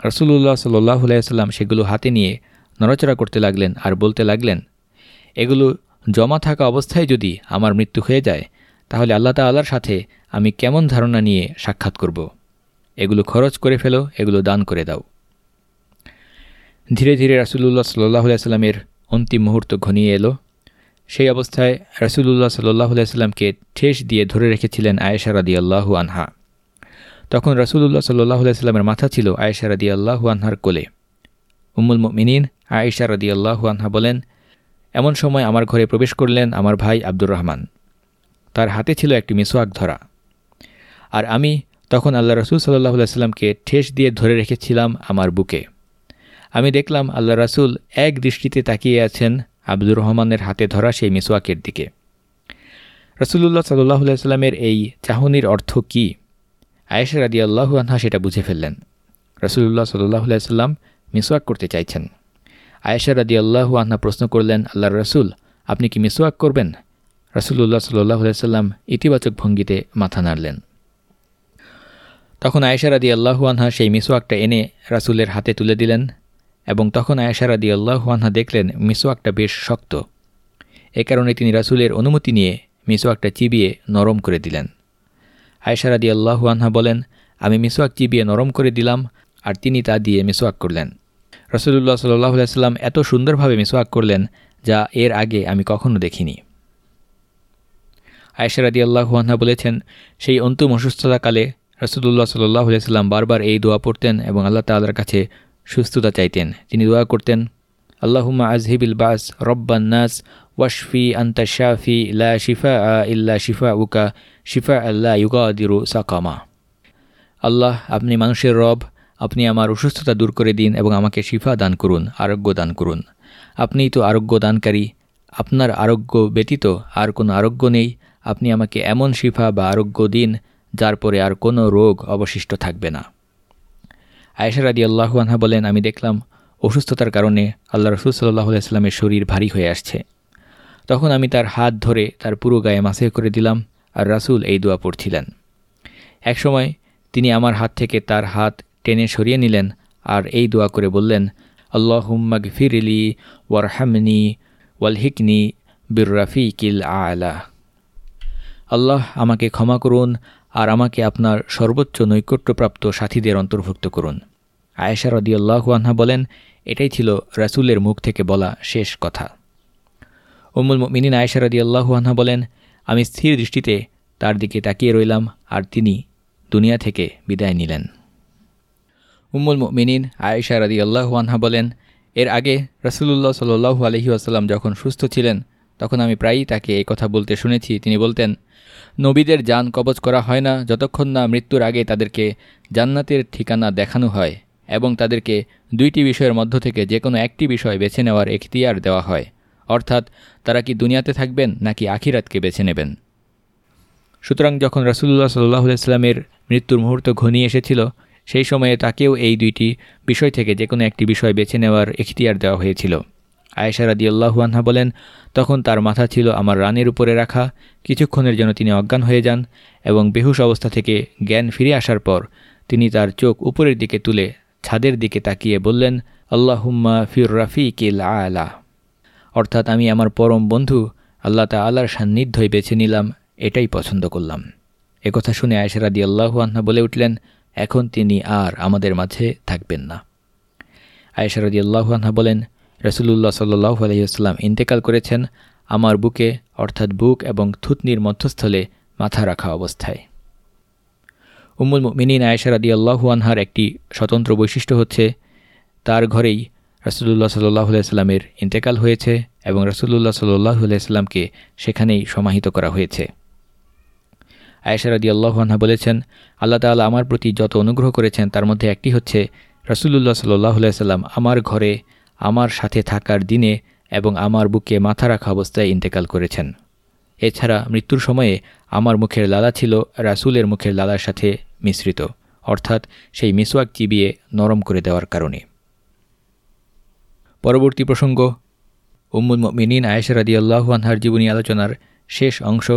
রসুল্লাহ সাল্লাহ সাল্লাম সেগুলো হাতে নিয়ে নড়াচড়া করতে লাগলেন আর বলতে লাগলেন, এগুলো জমা থাকা অবস্থায় যদি আমার মৃত্যু হয়ে যায়, তাহলে আল্লাহ তাল্লার সাথে আমি কেমন ধারণা নিয়ে সাক্ষাৎ করব? এগুলো খরচ করে ফেলো, এগুলো দান করে দাও। ধীরে ধীরে রাসুলুল্লাহ সাল্লাহ সাল্লামের অন্তিম মুহূর্ত ঘনিয়ে এলো। সেই অবস্থায় রাসুলুল্লাহ সাল্লাহ সাল্লামকে ঠেস দিয়ে ধরে রেখেছিলেন আয়েশা রাদি আল্লাহু আনহা। তখন রাসুলুল্লাহ সাল্লাহ সাল্লামের মাথা ছিল আয়েশা রাদি আল্লাহু আনহার কোলে। উম্মুল মিনীন আয়েশা রাদি আল্লাহু আনহা বলেন, এমন সময় আমার ঘরে প্রবেশ করলেন আমার ভাই আব্দুর রহমান। তার হাতে ছিল একটি মিসোয়াক ধরা। আর আমি তখন আল্লাহ রসুল সাল্লাহ সাল্লামকে ঠেস দিয়ে ধরে রেখেছিলাম আমার বুকে। আমি দেখলাম আল্লাহ রাসুল এক দৃষ্টিতে তাকিয়ে আছেন আব্দুর রহমানের হাতে ধরা সেই মিসওয়াকের দিকে। রসুল্লাহ সাল্লাহ সাল্লামের এই চাহনির অর্থ কি? আয়েশা রাদি আল্লাহু আনহা সেটা বুঝে ফেললেন। রসুল্লাহ সাল্লাহ সাল্লাম মিসওয়াক করতে চাইছেন। আয়েশা রাদি আল্লাহু আনহা প্রশ্ন করলেন আল্লাহ রসুল, আপনি কি মিসওয়াক করবেন? রসুল্লাহ সাল্লাহ সাল্লাম ইতিবাচক ভঙ্গিতে মাথা নাড়লেন। তখন আয়েশা রাদি আল্লাহু আনহা সেই মিসওয়াকটা এনে রাসুলের হাতে তুলে দিলেন এবং তখন আয়েশা রাদি আল্লাহু আনহা দেখলেন মিসওয়াকটা বেশ শক্ত। এ কারণে তিনি রাসুলের অনুমতি নিয়ে মিসওয়াকটা চিবিয়ে নরম করে দিলেন। আয়েশা রাদি আল্লাহু আনহা বলেন, আমি মিসওয়াক চিবিয়ে নরম করে দিলাম আর তিনি তা দিয়ে মিসওয়াক করলেন। রসুল্লাহ সাল্লাহ সাল্লাম এত সুন্দরভাবে মিসওয়াক করলেন যা এর আগে আমি কখনো দেখিনি। আয়েশা রাদি আল্লাহু আনহা বলেছেন, সেই অন্তুম অসুস্থতাকালে রসুল্লাহ সাল্লাহ সাল্লাম বারবার এই দোয়া পড়তেন এবং আল্লাহ তাল্লার কাছে সুস্থতা চাইতেন। তিনি দোয়া করতেন, আল্লাহুম্মা আজহিবিল বাস রব্বান নাস ওয়াশফি আন্তা শাফি লা শিফা আ ইল্লা শিফা উকা শিফা আল্লাহ ইউগাদিরু সাকামা। আল্লাহ আপনি মানুষের রব আপনি আমার অসুস্থতা দূর করে দিন এবং আমাকে শিফা দান করুন, আরোগ্য দান করুন। আপনিই তো আরোগ্য দানকারী, আপনার আরোগ্য ব্যতীত আর কোনো আরোগ্য নেই, আপনি আমাকে এমন শিফা বা আরোগ্য দিন, যার পরে আর কোনো রোগ অবশিষ্ট থাকবে না। আয়েশা রাদি আল্লাহু আনহা বলেন, আমি দেখলাম অসুস্থতার কারণে আল্লাহ রসুল সাল্লাহ আলাইস্লামের শরীর ভারী হয়ে আসছে। তখন আমি তার হাত ধরে তার পুরো গায়ে মাসে করে দিলাম আর রাসুল এই দোয়া পড়ছিলেন। একসময় তিনি আমার হাত থেকে তার হাত টেনে সরিয়ে নিলেন আর এই দোয়া করে বললেন আল্লাহ হুম্মাগ ফিরিলি ওয়ারহামনি ওয়ালহিকনি বিররাফি কিল আলা। আল্লাহ আমাকে ক্ষমা করুন আর আমাকে আপনার সর্বোচ্চ নৈকট্যপ্রাপ্ত সাথীদের অন্তর্ভুক্ত করুন। আয়েশা রদিয়াল্লাহু আনহা বলেন, এটাই ছিল রাসুলের মুখ থেকে বলা শেষ কথা। উমুল মিনিন আয়েশা রদিয়াল্লাহু আনহা বলেন, আমি স্থির দৃষ্টিতে তার দিকে তাকিয়ে রইলাম আর তিনি দুনিয়া থেকে বিদায় নিলেন। উম্মুল মিনিন আয়েশা রদি আল্লাহু আনহা বলেন, এর আগে রসুল্লাহ সাল্লু আলহি আসাল্লাম যখন সুস্থ ছিলেন, তখন আমি প্রায়ই তাকে এই কথা বলতে শুনেছি। তিনি বলতেন, নবীদের যান কবচ করা হয় না যতক্ষণ না মৃত্যুর আগে তাদেরকে জান্নাতের ঠিকানা দেখানো হয় এবং তাদেরকে দুইটি বিষয়ের মধ্য থেকে যে কোনো একটি বিষয় বেছে নেওয়ার এখতিয়ার দেওয়া হয়। অর্থাৎ, তারা কি দুনিয়াতে থাকবেন নাকি আখিরাতকে বেছে নেবেন? সুতরাং যখন রাসুল্লাহ সাল্লাহ ইসলামের মৃত্যুর মুহূর্ত ঘনিয়ে এসেছিল সেই সময়ে তাকেও এই দুইটি বিষয় থেকে যে কোনো একটি বিষয় বেছে নেওয়ার এখতিয়ার দেওয়া হয়েছিল। আয়েশা রাদি আল্লাহুয়ানহা বলেন, তখন তার মাথা ছিল আমার রানের উপরে রাখা। কিছুক্ষণের জন্য তিনি অজ্ঞান হয়ে যান এবং বেহুশ অবস্থা থেকে জ্ঞান ফিরে আসার পর তিনি তার চোখ উপরের দিকে তুলে ছাদের দিকে তাকিয়ে বললেন, আল্লাহুম্মা ফির কিল আলা। অর্থাৎ আমি আমার পরম বন্ধু, আল্লাহ তা আল্লাহর সান্নিধ্যই বেছে নিলাম, এটাই পছন্দ করলাম। একথা শুনে আয়েশা রাদি আল্লাহু আনহা বলে উঠলেন এখন তিনি আর আমাদের মাঝে থাকবেন না। আয়েশা রাদি আল্লাহু আনহা বলেন রসুল্লাহ সাল্লাহ আলহিউসাল্লাম ইন্তেকাল করেছেন আমার বুকে, অর্থাৎ বুক এবং থুতনির মধ্যস্থলে মাথা রাখা অবস্থায়। উম্মুল মিনিন আয়েশা রাদি আল্লাহু আনহার একটি স্বতন্ত্র বৈশিষ্ট্য হচ্ছে, তার ঘরেই রসুল্লাহ সাল্লাহ সাল্লামের ইন্তেকাল হয়েছে এবং রসুল্লাহ সাল্লাহ সাল্লামকে সেখানেই সমাহিত করা হয়েছে। আয়েশা রাদি আল্লাহান্হা বলেছেন, আল্লাহ তালা আমার প্রতি যত অনুগ্রহ করেছেন, তার মধ্যে একটি হচ্ছে রসুল্লাহ সাল্লাহ সাল্লাম আমার ঘরে, আমার সাথে থাকার দিনে এবং আমার বুকে মাথা রাখা অবস্থায় ইন্তেকাল করেছেন। এছাড়া মৃত্যুর সময়ে আমার মুখের লালা ছিল রাসুলের মুখের লালার সাথে মিশ্রিত, অর্থাৎ সেই মিসওয়াক চিবিয়ে নরম করে দেওয়ার কারণে। পরবর্তী প্রসঙ্গ, উম্মুল মিনিন আয়েশা রাদি আল্লাহু আনহার জীবনী আলোচনার শেষ অংশ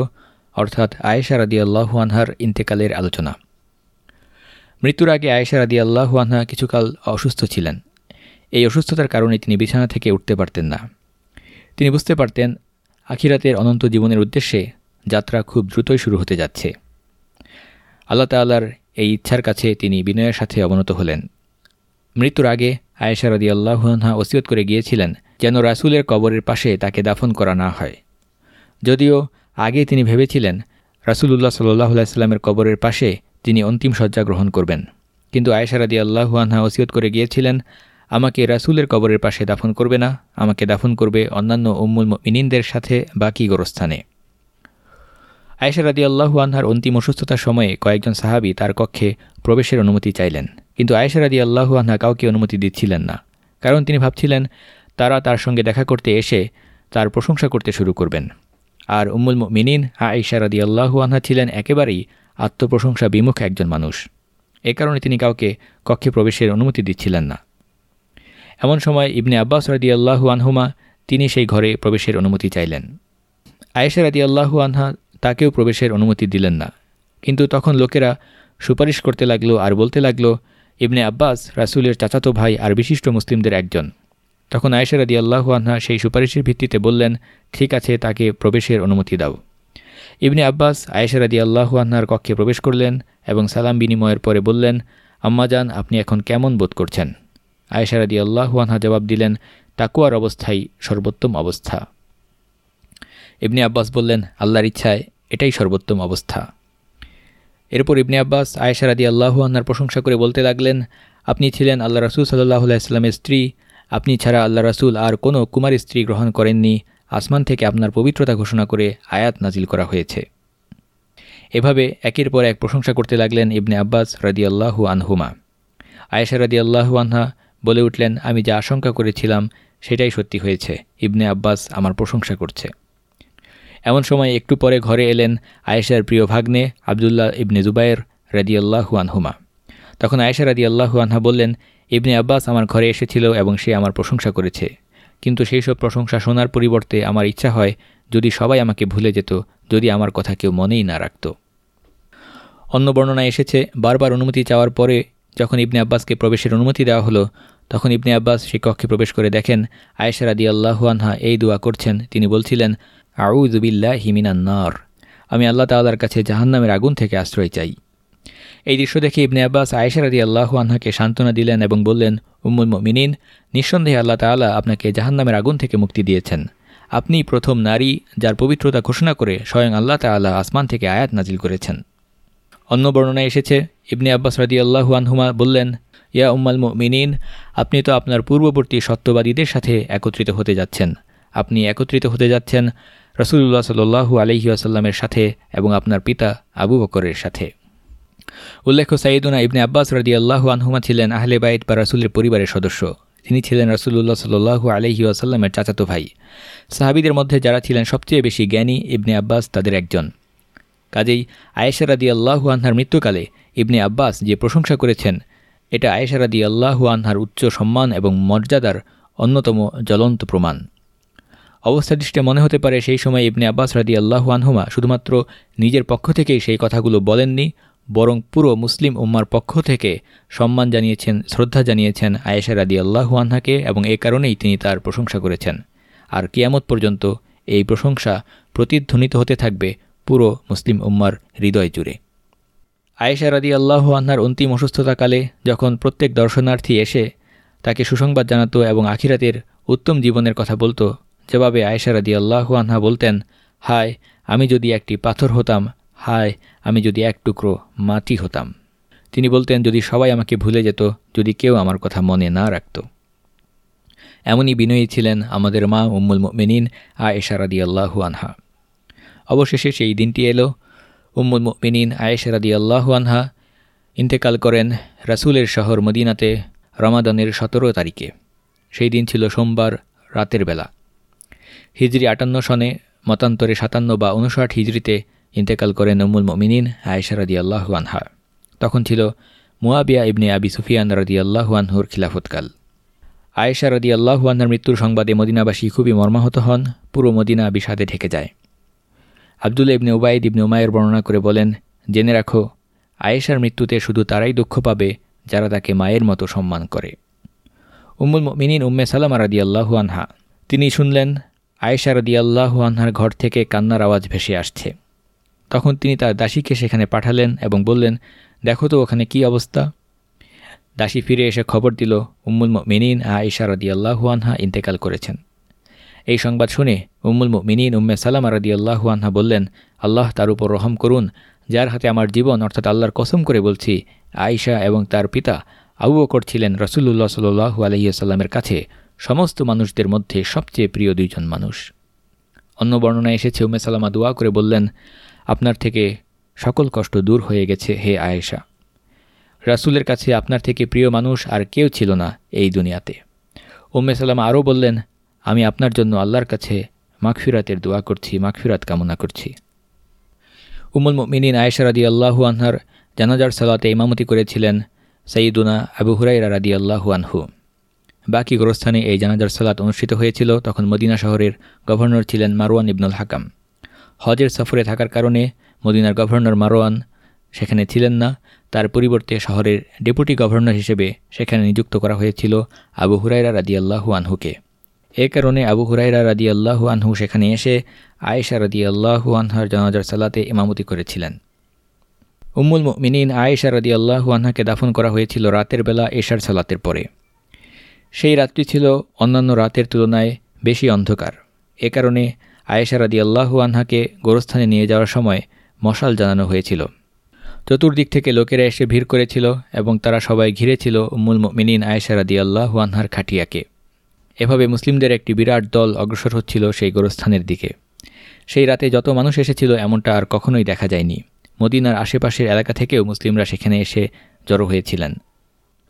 অর্থাৎ আয়েশা রাদিয়াল্লাহু আনহার ইন্তেকালের আলোচনা। মৃত্যুর আগে আয়েশা রাদি আল্লাহু আনহা কিছুকাল অসুস্থ ছিলেন। এই অসুস্থতার কারণে তিনি বিছানা থেকে উঠতে পারতেন না। তিনি বুঝতে পারতেন, আখিরাতের অনন্ত জীবনের উদ্দেশ্যে যাত্রা খুব দ্রুতই শুরু হতে যাচ্ছে। আল্লাহ তাল্লার এই ইচ্ছার কাছে তিনি বিনয়ের সাথে অবনত হলেন। মৃত্যুর আগে আয়েশা রদি আল্লাহা ওসিয়ত করে গিয়েছিলেন যেন রাসুলের কবরের পাশে তাকে দাফন করা না হয়। যদিও আগে তিনি ভেবেছিলেন, রাসুলুল্লাহ সাল্লাহ সাল্লামের কবরের পাশে তিনি অন্তিম শয্যা গ্রহণ করবেন। কিন্তু আয়েশা রাদি আল্লাহুয়ানহা ওসিয়ত করে গিয়েছিলেন, আমাকে রাসুলের কবরের পাশে দাফন করবে না, আমাকে দাফন করবে অন্যান্য উম্মুল মিনিনদের সাথে বাকি গোরস্থানে। আয়েশা রাদি আল্লাহু আনহার অন্তিম অসুস্থতার সময়ে কয়েকজন সাহাবি তার কক্ষে প্রবেশের অনুমতি চাইলেন। কিন্তু আয়েশা রাদি আল্লাহু আনহা কাউকে অনুমতি দিচ্ছিলেন না, কারণ তিনি ভাবছিলেন, তারা তার সঙ্গে দেখা করতে এসে তার প্রশংসা করতে শুরু করবেন। আর উম্মুল মিনিন আয়েশা রাদি আল্লাহু আনহা ছিলেন একেবারেই আত্মপ্রশংসা বিমুখ একজন মানুষ। এ কারণে তিনি কাউকে কক্ষে প্রবেশের অনুমতি দিচ্ছিলেন না। এমন সময় ইবনে আব্বাস রাদি আল্লাহু আনহুমা তিনি সেই ঘরে প্রবেশের অনুমতি চাইলেন। আয়েশা রাদি আল্লাহু আনহা তাকেও প্রবেশের অনুমতি দিলেন না। কিন্তু তখন লোকেরা সুপারিশ করতে লাগল আর বলতে লাগল, ইবনে আব্বাস রাসুলের চাচাতো ভাই আর বিশিষ্ট মুসলিমদের একজন। তখন আয়েশা আল্লাহু আনহা সেই সুপারিশের ভিত্তিতে বললেন, ঠিক আছে, তাকে প্রবেশের অনুমতি দাও। ইবনে আব্বাস আয়েশা আল্লাহু আনহার কক্ষে প্রবেশ করলেন এবং সালাম বিনিময়ের পরে বললেন আম্মাজান আপনি এখন কেমন বোধ করছেন? আয়েশা আল্লাহু আনহা জবাব দিলেন, তাকুয়ার অবস্থাই সর্বোত্তম অবস্থা। ইবনে আব্বাস বললেন, আল্লাহর ইচ্ছায় এটাই সর্বোত্তম অবস্থা। এরপর ইবনে আব্বাস আয়েশা রাদি আল্লাহু আন্নার প্রশংসা করে বলতে লাগলেন, আপনি ছিলেন আল্লাহ রসুল সাল্লাহ আলাইস্লামের স্ত্রী আপনি ছাড়া আল্লাহ রসুল আর কোনো কুমার স্ত্রী গ্রহণ করেননি। আসমান থেকে আপনার পবিত্রতা ঘোষণা করে আয়াত নাজিল করা হয়েছে। এভাবে একের পর এক প্রশংসা করতে লাগলেন ইবনে আব্বাস রাদি আল্লাহু আনহুমা। আয়েশা রাদি আল্লাহু আনহা বলে উঠলেন, আমি যা আশঙ্কা করেছিলাম, সেটাই সত্যি হয়েছে। ইবনে আব্বাস আমার প্রশংসা করছে। এমন সময় একটু পরে ঘরে এলেন আয়েশার প্রিয় ভাগ্নে আবদুল্লাহ ইবনে জুবাইর আল্লাহু আনহুমা। তখন আয়েশা আল্লাহু আনহা বললেন ইবনে আব্বাস আমার ঘরে এসেছিল এবং সে আমার প্রশংসা করেছে। কিন্তু সেই সব প্রশংসা শোনার পরিবর্তে আমার ইচ্ছা হয়, যদি সবাই আমাকে ভুলে যেত, যদি আমার কথা কেউ মনেই না রাখত। অন্য বর্ণনায় এসেছে, বারবার অনুমতি চাওয়ার পরে যখন ইবনে আব্বাসকে প্রবেশের অনুমতি দেওয়া হলো, তখন ইবনে আব্বাস সেই কক্ষে প্রবেশ করে দেখেন, আয়েশা রাদি আল্লাহু আনহা এই দোয়া করছেন। তিনি বলছিলেন আউজুবিল্লা হিমিনান্নার আমি আল্লাহ তাল্লার কাছে জাহান্নামের আগুন থেকে আশ্রয় চাই। এই দৃশ্য দেখে ইবনে আব্বাস আয়েশারাদি আল্লাহু আনহাকে সান্ত্বনা দিলেন এবং বললেন, উম্মুল মিনিন নিঃসন্দেহে আল্লাহ তাল্লাহ আপনাকে জাহান্নামের আগুন থেকে মুক্তি দিয়েছেন। আপনি প্রথম নারী যার পবিত্রতা ঘোষণা করে স্বয়ং আল্লাহ তাল্লাহ আসমান থেকে আয়াত নাজিল করেছেন। অন্য বর্ণনায় এসেছে, ইবনে আব্বাস রাদি আল্লাহু আনহুমা বললেন, ইয়া উম্মাল মিনিন আপনি তো আপনার পূর্ববর্তী সত্যবাদীদের সাথে একত্রিত হতে যাচ্ছেন। আপনি একত্রিত হতে যাচ্ছেন রসুল্লাহ সাল্লু আলহি আসাল্লামের সাথে এবং আপনার পিতা আবু বকরের সাথে। উল্লেখ্য সাইদুনা ইবনে আব্বাস রদি আল্লাহু আনহুমা ছিলেন আহলে বাইদ বা রাসুলের পরিবারের সদস্য। তিনি ছিলেন রসুল্লাহ সাল্লু আলহি আসাল্লামের চাচাতো ভাই। সাহাবিদের মধ্যে যারা ছিলেন, সবচেয়ে বেশি জ্ঞানী ইবনে আব্বাস তাদের একজন। কাজেই আয়েশা রাদি আল্লাহু আনহার মৃত্যুকালে ইবনে আব্বাস যে প্রশংসা করেছেন, এটা আয়েশা রাদি আল্লাহু আনহার উচ্চ সম্মান এবং মর্যাদার অন্যতম জ্বলন্ত প্রমাণ। অবস্থা দৃষ্টে মনে হতে পারে, সেই সময় ইবনে আব্বাস রাদি আল্লাহু আনহুমা শুধুমাত্র নিজের পক্ষ থেকেই সেই কথাগুলো বলেননি বরং পুরো মুসলিম উম্মার পক্ষ থেকে সম্মান জানিয়েছেন, শ্রদ্ধা জানিয়েছেন আয়েশা রাদি আল্লাহু আনহাকে এবং এ কারণেই তিনি তার প্রশংসা করেছেন। আর কিয়ামত পর্যন্ত এই প্রশংসা প্রতিধ্বনিত হতে থাকবে পুরো মুসলিম উম্মার হৃদয় জুড়ে। আয়েশা রাদি আল্লাহ আহ্নার অন্তিম অসুস্থতাকালে যখন প্রত্যেক দর্শনার্থী এসে তাকে সুসংবাদ জানাতো এবং আখিরাতের উত্তম জীবনের কথা বলতো, জবাবে আয়েশা রাদি আল্লাহ আহ্না বলতেন, হায়, আমি যদি একটি পাথর হতাম হায়, আমি যদি এক টুকরো মাটি হতাম। তিনি বলতেন, যদি সবাই আমাকে ভুলে যেত, যদি কেউ আমার কথা মনে না রাখত। এমনই বিনয়ী ছিলেন আমাদের মা উম্মুল মিনিন আ এশারাদি আল্লাহু আনহা। অবশেষে সেই দিনটি এলো। উম্মুল মিনিন আয়েশারাদি আল্লাহু আনহা ইন্তেকাল করেন রাসুলের শহর মদিনাতে রমাদানের সতেরো তারিখে। সেই দিন ছিল সোমবার রাতের বেলা। হিজরি আটান্ন সনে মতান্তরে সাতান্ন বা উনষাট হিজড়িতে ইন্তেকাল করেন উম্মুল মমিনিন আয়েশারাদি আল্লাহু আনহা। তখন ছিল মুয়াবিয়া ইবনে আবি সুফিয়ান রাদি আল্লাহু আনহুর খিলাফতকাল আয়েশা রদি আল্লাহু আনহার মৃত্যুর সংবাদে মদিনাবাসী খুবই মর্মাহত হন, পুরো মদিনা বিষাদে ঢেকে যায়। আবদুল ইবনে উবাইদ ইবনে উমায়ের বর্ণনা করে বলেন, জেনে রাখো, আয়েশার মৃত্যুতে শুধু তারাই দুঃখ পাবে যারা তাকে মায়ের মতো সম্মান করে। উম্মুল মিনিন উম্মে সালামা রাদি আল্লাহু আনহা, তিনি শুনলেন, আয়েশা রদি আল্লাহু আনহার ঘর থেকে কান্নার আওয়াজ ভেসে আসছে। তখন তিনি তার দাসীকে সেখানে পাঠালেন এবং বললেন, দেখো তো ওখানে কি অবস্থা? দাসী ফিরে এসে খবর দিল, উম্মুল মিনিন আয়েশা রদি আল্লাহু আনহা ইন্তেকাল করেছেন। এই সংবাদ শুনে উম্মুল মিনিন উম্মে সালামা রদি আল্লাহু আনহা বললেন, আল্লাহ তার উপর রহম করুন, যার হাতে আমার জীবন, অর্থাৎ আল্লাহর কসম করে বলছি, আয়েশা এবং তার পিতা আবু বকর ছিলেন রসুল্লাহ সাল্লু আলহিসাল্লামের কাছে সমস্ত মানুষদের মধ্যে সবচেয়ে প্রিয় দুইজন মানুষ। অন্য বর্ণনায় এসেছে উমে সালামা দোয়া করে বললেন আপনার থেকে সকল কষ্ট দূর হয়ে গেছে, হে আয়েশা। রাসুলের কাছে আপনার থেকে প্রিয় মানুষ আর কেউ ছিল না এই দুনিয়াতে। উম্মে সালামা আরও বললেন, আমি আপনার জন্য আল্লাহর কাছে মাগফিরাতের দোয়া করছি, মাগফিরাত কামনা করছি। উমুল মিনিন আয়েশা রাদি আল্লাহু আনহার জানাজার সালাতে ইমামতি করেছিলেন সঈদুনা আবু হুরাইরা রাদি আল্লাহু আনহু। বাকি গোরস্থানে এই জানাজার সালাত অনুষ্ঠিত হয়েছিল, তখন মদিনা শহরের গভর্নর ছিলেন মারওয়ান ইবনুল হাকাম। হজের সফরে থাকার কারণে মদিনার গভর্নর মারওয়ান সেখানে ছিলেন না। তার পরিবর্তে শহরের ডেপুটি গভর্নর হিসেবে সেখানে নিযুক্ত করা হয়েছিল আবু হুরাইরা রাদি আল্লাহু আনহুকে। এ কারণে আবু হুরাইরা রাদি আল্লাহু আনহু সেখানে এসে আয়েশা রাদি আল্লাহু আনহার জানাজার সালাতে ইমামতি করেছিলেন। উম্মুল মিনিন আয়েশা রাদি আল্লাহু আনহাকে দাফন করা হয়েছিল রাতের বেলা এশার সালাতের পরে। সেই রাতটি ছিল অন্যান্য রাতের তুলনায় বেশি অন্ধকার। এ কারণে আয়েশা রাদি আল্লাহু আনহাকে গোরস্থানে নিয়ে যাওয়ার সময় মশাল জানানো হয়েছিল। চতুর্দিক থেকে লোকেরা এসে ভিড় করেছিল এবং তারা সবাই ঘিরেছিল উম্মুল মিনিন আয়েশা রাদি আল্লাহু আনহার খাটিয়াকে। এভাবে মুসলিমদের একটি বিরাট দল অগ্রসর হচ্ছিল সেই গোরস্থানের দিকে। সেই রাতে যত মানুষ এসেছিল এমনটা আর কখনোই দেখা যায়নি। মদিনার আশেপাশের এলাকা থেকেও মুসলিমরা সেখানে এসে জড়ো হয়েছিলেন।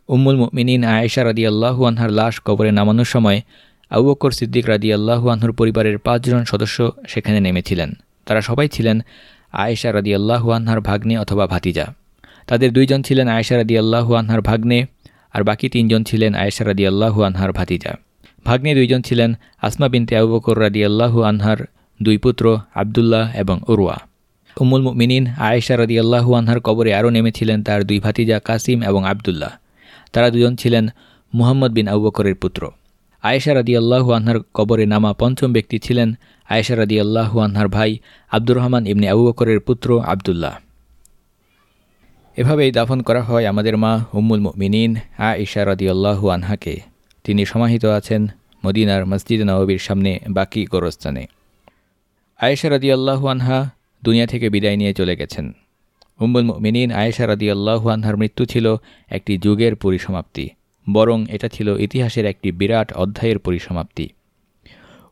উম্মুল মিনিন আয়েশা রাদি আল্লাহু আনহার লাশ কবরে নামানোর সময় আবু বকর সিদ্দিক রাদি আল্লাহু আনহুর পরিবারের পাঁচজন সদস্য সেখানে নেমেছিলেন। তারা সবাই ছিলেন আয়েশা রাদি আল্লাহু আনহার ভাগ্নে অথবা ভাতিজা। তাদের দুইজন ছিলেন আয়েশা রাদি আল্লাহু আনহার ভাগ্নে আর বাকি তিনজন ছিলেন আয়েশা রাদি আল্লাহু আনহার ভাতিজা। ভাগ্নে দুইজন ছিলেন আসমা বিনতে আবু বকর রাদি আল্লাহু আনহার দুই পুত্র আবদুল্লাহ এবং উরওয়া। উমুল মিনিন আয়েশা রাদি আল্লাহু আনহার কবরে আরও নেমেছিলেন তার দুই ভাতিজা কাসিম এবং আবদুল্লাহ। তারা দুজন ছিলেন মুহাম্মদ বিন আবু বকরের পুত্র। আয়েশা রাদি আল্লাহু কবরে নামা পঞ্চম ব্যক্তি ছিলেন আয়েশা রাদি আল্লাহু আনহার ভাই আব্দুর রহমান ইবনে আবু বকরের পুত্র আবদুল্লাহ। এভাবেই দাফন করা হয় আমাদের মা উম্মুল মিনিন আয়েশা রাদি আল্লাহু আনহাকে। তিনি সমাহিত আছেন মদিনার মসজিদ নববীর সামনে বাকি গোরস্থানে। আয়েশা রাদি আল্লাহু আনহা দুনিয়া থেকে বিদায় নিয়ে চলে গেছেন। উম্বুল মিনিন আয়েশা রাদি আল্লাহু আনহার মৃত্যু ছিল একটি যুগের পরিসমাপ্তি। বরং এটা ছিল ইতিহাসের একটি বিরাট অধ্যায়ের পরিসমাপ্তি।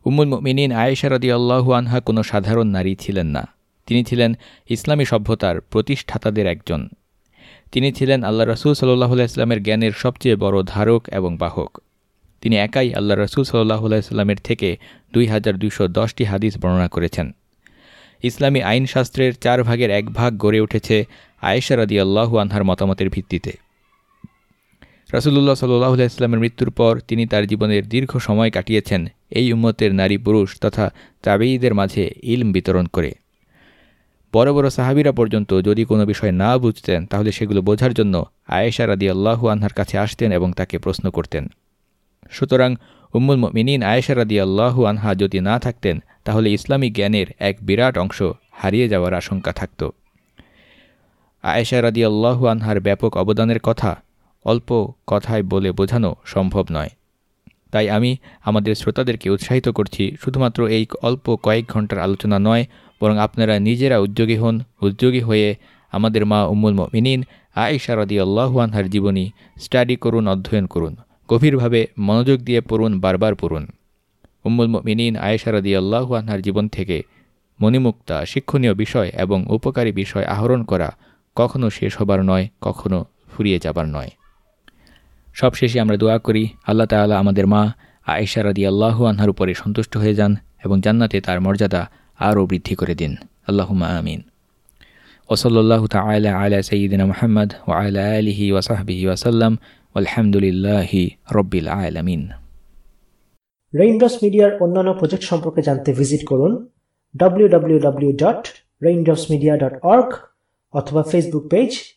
উম্মুল মিনিন আয়েশা রাদি আল্লাহু আনহা কোনো সাধারণ নারী ছিলেন না। তিনি ছিলেন ইসলামী সভ্যতার প্রতিষ্ঠাতাদের একজন। তিনি ছিলেন আল্লাহ রসুল সাল্লাহ ইসলামের জ্ঞানের সবচেয়ে বড় ধারক এবং বাহক। তিনি একাই আল্লাহ রসুল সাল্লাহ সাল্লামের থেকে দুই হাজার দুইশো দশটি হাদিস বর্ণনা করেছেন। ইসলামী আইনশাস্ত্রের চার ভাগের এক ভাগ গড়ে উঠেছে আয়েশা রাদি আল্লাহু আনহার মতামতের ভিত্তিতে। রাসুলুল্লাহ সাল্লাহ ইসলামের মৃত্যুর পর তিনি তার জীবনের দীর্ঘ সময় কাটিয়েছেন। এই উম্মতের নারী পুরুষ তথা তাবেঈদের মাঝে ইলম বিতরণ করে। বড় বড় সাহাবিরা পর্যন্ত যদি কোনো বিষয় না বুঝতেন, তাহলে সেগুলো বোঝার জন্য আয়েশা রাদি আল্লাহু আনহার কাছে আসতেন এবং তাকে প্রশ্ন করতেন। সুতরাং উম্মুল মিনিন আয়েশা রাদি আল্লাহু আনহা যদি না থাকতেন, তাহলে ইসলামী জ্ঞানের এক বিরাট অংশ হারিয়ে যাওয়ার আশঙ্কা থাকত। আয়েশা রাদি আল্লাহু আনহার ব্যাপক অবদানের কথা অল্প কথায় বলে বোঝানো সম্ভব নয়। তাই আমি আমাদের শ্রোতাদেরকে উৎসাহিত করছি, শুধুমাত্র এই অল্প কয়েক ঘণ্টার আলোচনা নয়, বরং আপনারা নিজেরা উদ্যোগী হন, উদ্যোগী হয়ে আমাদের মা উম্মুল মিনিন আয়েশা রাদি জীবনী স্টাডি করুন, অধ্যয়ন করুন, গভীরভাবে মনোযোগ দিয়ে পড়ুন, বারবার পড়ুন। উম্মুল মিনিন আয়েশা রাদি জীবন থেকে মণিমুক্তা, শিক্ষণীয় বিষয় এবং উপকারী বিষয় আহরণ করা কখনো শেষ হবার নয়, কখনো ফুরিয়ে যাবার নয়। সবশেষে আমরা দোয়া করি, আল্লাহ তাআলা আমাদের মা আয়েশা রাদি আল্লাহু আনহার উপরে সন্তুষ্ট হয়ে যান এবং জান্নাতে তার মর্যাদা আরও বৃদ্ধি করে দিন। আল্লাহুমা আমিন। ওসল্লাহ তালা আলা সঈদিনা মোহাম্মদ ও আলা আলিহি ওয়াসাহবিহি ওয়াসাল্লাম আলহামদুলিল্লাহি রব্বিল আলমিন। রেইনড্রপস মিডিয়ার অন্যান্য প্রজেক্ট সম্পর্কে জানতে ভিজিট করুন W W W dot Raindrops media dot www.raindropsmedia.org অথবা Facebook page